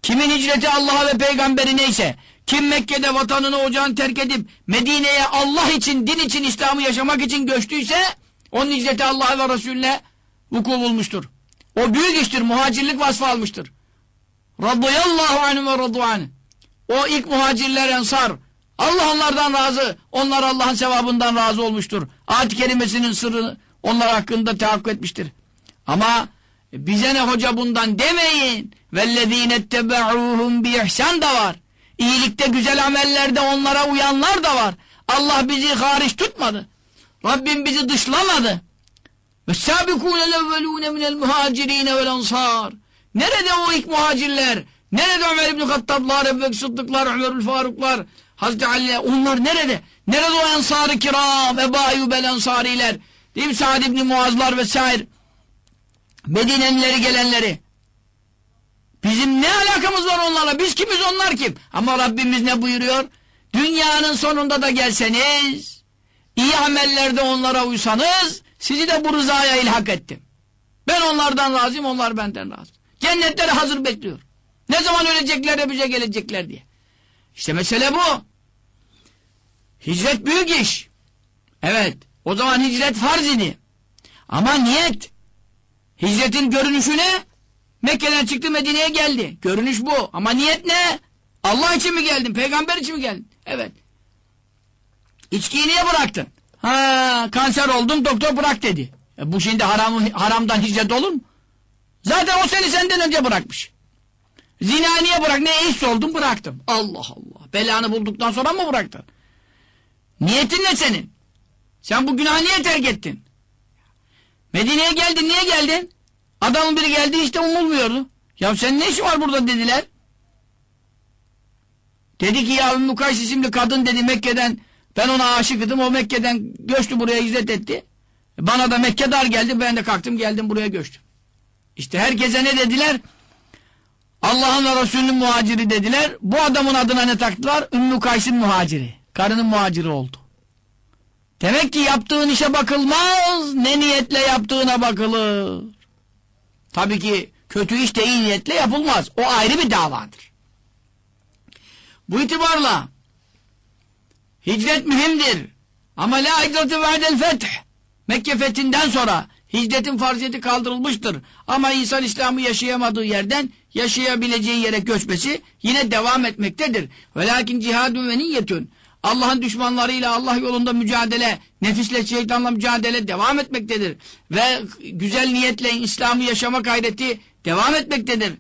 Kimin hicreti Allah'a ve peygamberi neyse, kim Mekke'de vatanını ocağını terk edip Medine'ye Allah için, din için, İslam'ı yaşamak için göçtüyse onun hicreti Allah ve Resulüne vuku bulmuştur. O büyük iştir, muhacirlik vasfı almıştır. Radıyallahu anhu ve radıyallahu O ilk muhacirler ensar. Allah onlardan razı, onlar Allah'ın sevabından razı olmuştur. Ayet-i kerimesinin sırrı onlar hakkında tahakkuk etmiştir. Ama bize ne hoca bundan demeyin. Vellezine tebeuhum bi ihsan da var. İyilikte, güzel amellerde onlara uyanlar da var. Allah bizi hariç tutmadı. Rabbim bizi dışlamadı. وَالسَّابِكُونَ الْاَوَّلُونَ مِنَ الْمُهَاجِر۪ينَ وَالْاَنْصَارِ Nerede o ilk muhacirler? Nerede Ömer İbni Hattablar, Ebu Sıddıklar, Ömerül Faruklar, Hazreti Ali, onlar nerede? Nerede o ensar-ı kiram, Ebu Ayyub el ensariler, değil mi Sa'd İbni Muazlar vesaire, Medine'lileri gelenleri. Bizim ne alakamız var onlarla? Biz kimiz onlar kim? Ama Rabbimiz ne buyuruyor? Dünyanın sonunda da gelseniz, iyi amellerde onlara uysanız, sizi de bu rızaya ilhak ettim. Ben onlardan razıyım, onlar benden razı. Cennetleri hazır bekliyor. Ne zaman ölecekler de bize gelecekler diye. İşte mesele bu. Hicret büyük iş. Evet. O zaman hicret farz idi. Ama niyet. Hicretin görünüşü ne? Mekke'den çıktı Medine'ye geldi. Görünüş bu. Ama niyet ne? Allah için mi geldin? Peygamber için mi geldin? Evet. İçkiyi niye bıraktın? Ha, kanser oldum doktor bırak dedi. E bu şimdi haram, haramdan hicret olur mu? Zaten o seni senden önce bırakmış. Zina niye bırak? Ne eş oldum bıraktım. Allah Allah. Belanı bulduktan sonra mı bıraktın? Niyetin ne senin? Sen bu günahı niye terk ettin? Medine'ye geldin. Niye geldin? Adamın biri geldi işte umulmuyordu. Ya sen ne işin var burada dediler. Dedi ki ya Ümmü Kays isimli kadın dedi Mekke'den ben ona aşık O Mekke'den göçtü buraya hizmet etti. Bana da Mekke dar geldi. Ben de kalktım geldim buraya göçtüm. İşte herkese ne dediler? Allah'ın ve Resulünün muhaciri dediler. Bu adamın adına ne taktılar? Ümmü Kays'ın muhaciri. Karının muhaciri oldu. Demek ki yaptığın işe bakılmaz. Ne niyetle yaptığına bakılır. Tabii ki kötü iş de iyi niyetle yapılmaz. O ayrı bir davadır. Bu itibarla Hicret mühimdir. Ama la hicreti ba'del feth. Mekke fethinden sonra hicretin farziyeti kaldırılmıştır. Ama insan İslam'ı yaşayamadığı yerden yaşayabileceği yere göçmesi yine devam etmektedir. Velakin cihadun ve niyetun. Allah'ın düşmanlarıyla Allah yolunda mücadele, nefisle şeytanla mücadele devam etmektedir. Ve güzel niyetle İslam'ı yaşama gayreti devam etmektedir.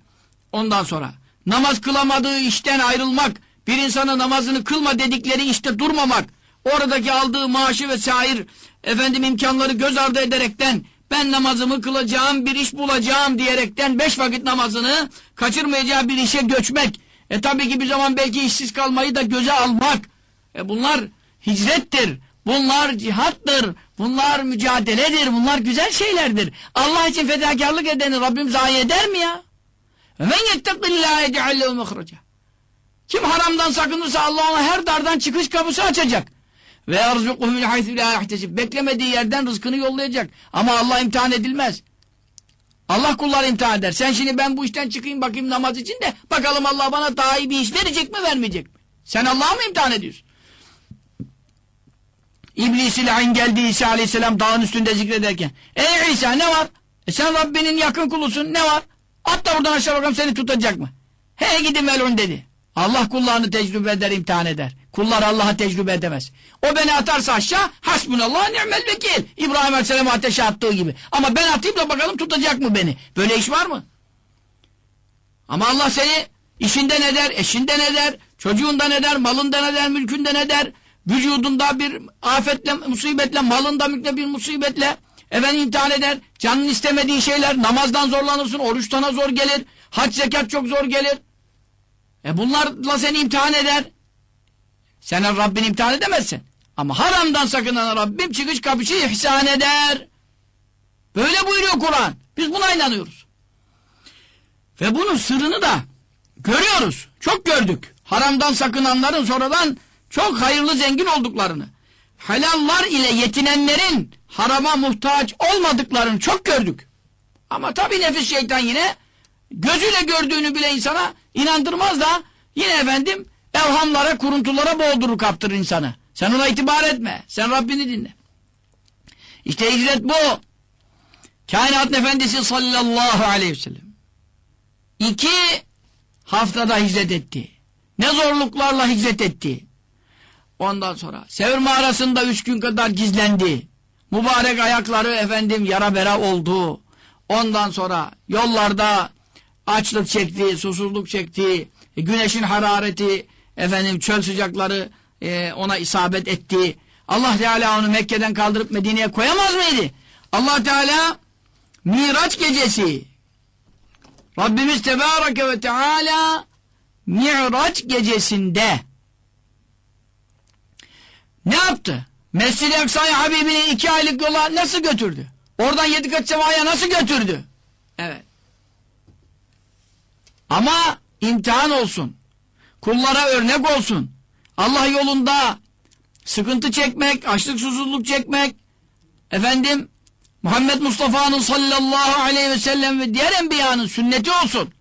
Ondan sonra namaz kılamadığı işten ayrılmak, bir insana namazını kılma dedikleri işte durmamak, oradaki aldığı maaşı ve sair efendim imkanları göz ardı ederekten ben namazımı kılacağım, bir iş bulacağım diyerekten beş vakit namazını kaçırmayacağı bir işe göçmek. E tabii ki bir zaman belki işsiz kalmayı da göze almak. E bunlar hicrettir. Bunlar cihattır. Bunlar mücadeledir. Bunlar güzel şeylerdir. Allah için fedakarlık edeni Rabbim zayi eder mi ya? Men yettekillâhe ceallehu mehreca. Kim haramdan sakınırsa Allah ona her dardan çıkış kapısı açacak. Ve yarzukuhu min haythu la yahtesib. Beklemediği yerden rızkını yollayacak. Ama Allah imtihan edilmez. Allah kulları imtihan eder. Sen şimdi ben bu işten çıkayım bakayım namaz için de bakalım Allah bana daha iyi bir iş verecek mi vermeyecek mi? Sen Allah'ı mı imtihan ediyorsun? İblis ile ayn geldi İsa aleyhisselam dağın üstünde zikrederken. Ey İsa ne var? E sen Rabbinin yakın kulusun ne var? Atla buradan aşağı bakalım seni tutacak mı? He gidi melun dedi. Allah kullarını tecrübe eder, imtihan eder. Kullar Allah'a tecrübe edemez. O beni atarsa aşağı, hasbunallah ni'mel vekil. İbrahim Aleyhisselam'ı ateşe attığı gibi. Ama ben atayım da bakalım tutacak mı beni? Böyle iş var mı? Ama Allah seni işinden eder, eşinden eder, çocuğundan eder, malından eder, mülkünden eder. Vücudunda bir afetle, musibetle, malında mülkle bir musibetle efendim imtihan eder. Canın istemediği şeyler, namazdan zorlanırsın, oruçtana zor gelir, hac zekat çok zor gelir. E bunlarla seni imtihan eder. Sen Rabbini imtihan edemezsin. Ama haramdan sakınan Rabbim çıkış kapışı ihsan eder. Böyle buyuruyor Kur'an. Biz buna inanıyoruz. Ve bunun sırrını da görüyoruz. Çok gördük. Haramdan sakınanların sonradan çok hayırlı zengin olduklarını. Helallar ile yetinenlerin harama muhtaç olmadıklarını çok gördük. Ama tabi nefis şeytan yine gözüyle gördüğünü bile insana inandırmaz da yine efendim evhamlara, kuruntulara boğdurur kaptırır insanı. Sen ona itibar etme. Sen Rabbini dinle. İşte hicret bu. Kainat Efendisi sallallahu aleyhi ve sellem. İki haftada hicret etti. Ne zorluklarla hicret etti. Ondan sonra Sevr mağarasında üç gün kadar gizlendi. Mübarek ayakları efendim yara bera oldu. Ondan sonra yollarda açlık çekti, susuzluk çekti, e, güneşin harareti, efendim çöl sıcakları e, ona isabet etti. Allah Teala onu Mekke'den kaldırıp Medine'ye koyamaz mıydı? Allah Teala Miraç gecesi Rabbimiz Tebareke ve Teala Miraç gecesinde ne yaptı? Mescid-i Aksa'ya Habibini iki aylık yola nasıl götürdü? Oradan yedi kat semaya nasıl götürdü? Evet. Ama imtihan olsun. Kullara örnek olsun. Allah yolunda sıkıntı çekmek, açlık susuzluk çekmek, efendim Muhammed Mustafa'nın sallallahu aleyhi ve sellem ve diğer enbiyanın sünneti olsun.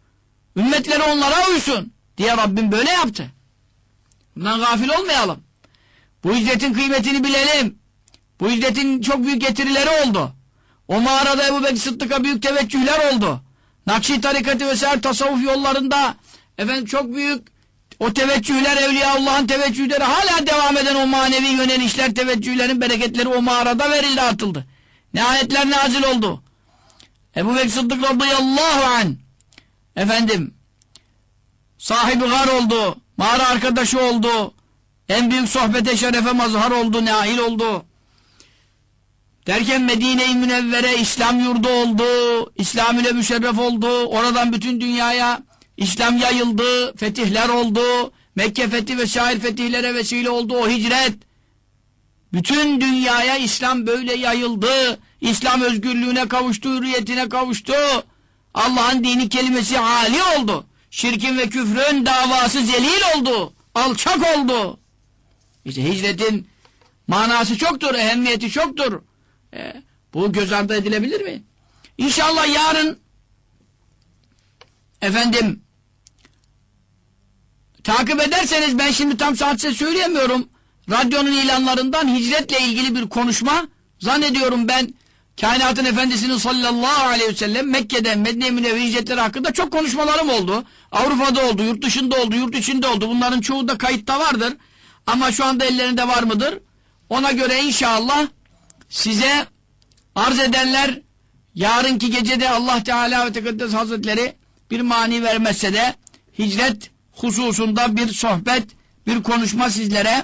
Ümmetleri onlara uysun diye Rabbim böyle yaptı. Bundan gafil olmayalım. Bu hicretin kıymetini bilelim. Bu hicretin çok büyük getirileri oldu. O mağarada Ebu Bekir Sıddık'a büyük teveccühler oldu. Nakşi tarikatı vesaire tasavvuf yollarında efendim çok büyük o teveccühler Evliyaullah'ın teveccühleri hala devam eden o manevi yönelişler teveccühlerin bereketleri o mağarada verildi atıldı. Ne ayetler nazil oldu. Ebu Bekir Sıddık radıyallahu an efendim sahibi gar oldu. Mağara arkadaşı oldu. En büyük sohbete şerefe mazhar oldu. Nail oldu. Derken Medine-i Münevvere İslam yurdu oldu. İslam ile müşerref oldu. Oradan bütün dünyaya İslam yayıldı. Fetihler oldu. Mekke fethi ve şair fetihlere vesile oldu. O hicret. Bütün dünyaya İslam böyle yayıldı. İslam özgürlüğüne kavuştu, hürriyetine kavuştu. Allah'ın dini kelimesi hali oldu. Şirkin ve küfrün davası zelil oldu. Alçak oldu. İşte hicretin manası çoktur, ehemmiyeti çoktur. E, bu göz ardı edilebilir mi? İnşallah yarın efendim takip ederseniz ben şimdi tam saat size söyleyemiyorum. radyonun ilanlarından hicretle ilgili bir konuşma zannediyorum ben kainatın efendisinin sallallahu aleyhi ve sellem Mekke'den Medine Münevve hicretleri hakkında çok konuşmalarım oldu. Avrupa'da oldu, yurt dışında oldu, yurt içinde oldu. Bunların çoğu da kayıtta vardır. Ama şu anda ellerinde var mıdır? Ona göre inşallah size arz ederler. Yarınki gecede Allah Teala ve Tekaddes Hazretleri bir mani vermezse de hicret hususunda bir sohbet, bir konuşma sizlere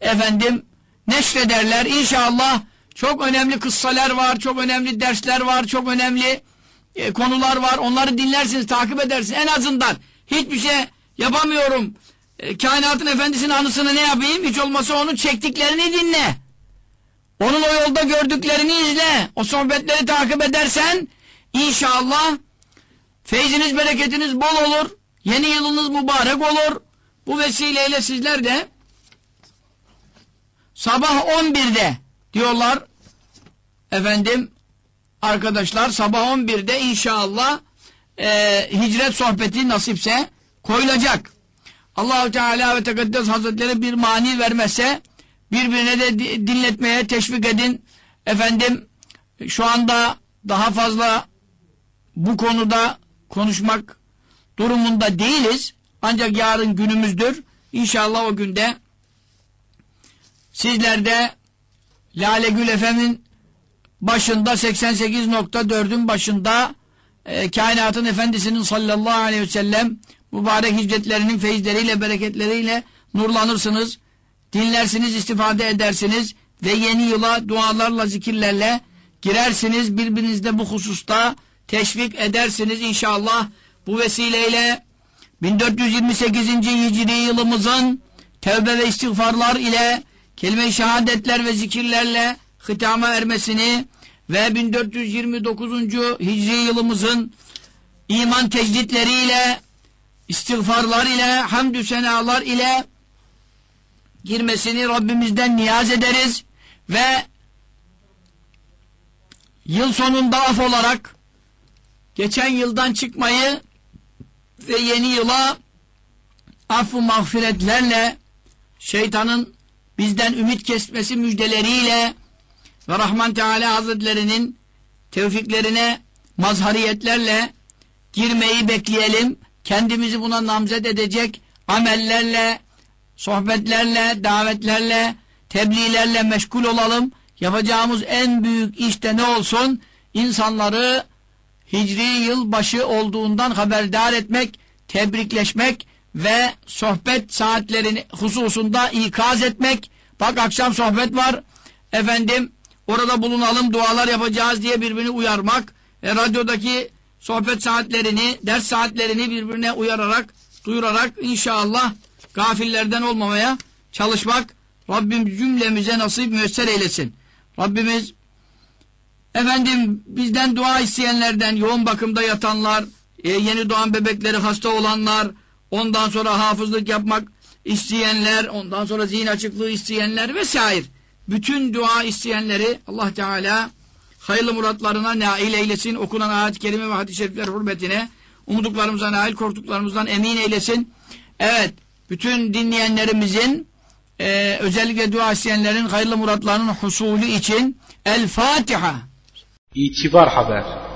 efendim neşrederler. İnşallah çok önemli kıssalar var, çok önemli dersler var, çok önemli e, konular var. Onları dinlersiniz, takip edersiniz. En azından hiçbir şey yapamıyorum. E, kainatın efendisinin anısını ne yapayım? Hiç olmasa onun çektiklerini dinle. Onun o yolda gördüklerini izle. O sohbetleri takip edersen inşallah feyziniz, bereketiniz bol olur. Yeni yılınız mübarek olur. Bu vesileyle sizler de sabah 11'de diyorlar efendim arkadaşlar sabah 11'de inşallah e, hicret sohbeti nasipse koyulacak. Allahu Teala ve Tekaddes Hazretleri bir mani vermezse birbirine de dinletmeye teşvik edin. Efendim şu anda daha fazla bu konuda konuşmak durumunda değiliz. Ancak yarın günümüzdür. İnşallah o günde sizler de Lale Gül Efem'in başında 88.4'ün başında e, kainatın efendisinin sallallahu aleyhi ve sellem mübarek hicretlerinin feyizleriyle, bereketleriyle nurlanırsınız. Dinlersiniz, istifade edersiniz ve yeni yıla dualarla, zikirlerle girersiniz. Birbirinizde bu hususta teşvik edersiniz inşallah. Bu vesileyle 1428. Hicri yılımızın tevbe ve istiğfarlar ile kelime-i şehadetler ve zikirlerle hitama ermesini ve 1429. Hicri yılımızın iman tecditleriyle istiğfarlar ile hamdü senalar ile girmesini Rabbimizden niyaz ederiz ve yıl sonunda af olarak geçen yıldan çıkmayı ve yeni yıla affı mağfiretlerle şeytanın bizden ümit kesmesi müjdeleriyle ve Rahman Teala Hazretlerinin tevfiklerine mazhariyetlerle girmeyi bekleyelim. Kendimizi buna namzet edecek amellerle, sohbetlerle, davetlerle, tebliğlerle meşgul olalım. Yapacağımız en büyük işte ne olsun? İnsanları Hicri yıl başı olduğundan haberdar etmek, tebrikleşmek ve sohbet saatlerini hususunda ikaz etmek. Bak akşam sohbet var. Efendim orada bulunalım, dualar yapacağız diye birbirini uyarmak. E, radyodaki sohbet saatlerini, ders saatlerini birbirine uyararak, duyurarak inşallah gafillerden olmamaya çalışmak. Rabbim cümlemize nasip müesser eylesin. Rabbimiz efendim bizden dua isteyenlerden, yoğun bakımda yatanlar, e, yeni doğan bebekleri hasta olanlar, ondan sonra hafızlık yapmak isteyenler, ondan sonra zihin açıklığı isteyenler vesaire. Bütün dua isteyenleri Allah Teala hayırlı muratlarına nail eylesin. Okunan ayet-i kerime ve hadis-i şerifler hürmetine umuduklarımıza nail, korktuklarımızdan emin eylesin. Evet, bütün dinleyenlerimizin e, özellikle dua isteyenlerin hayırlı muratlarının husulü için El Fatiha. İtibar Haber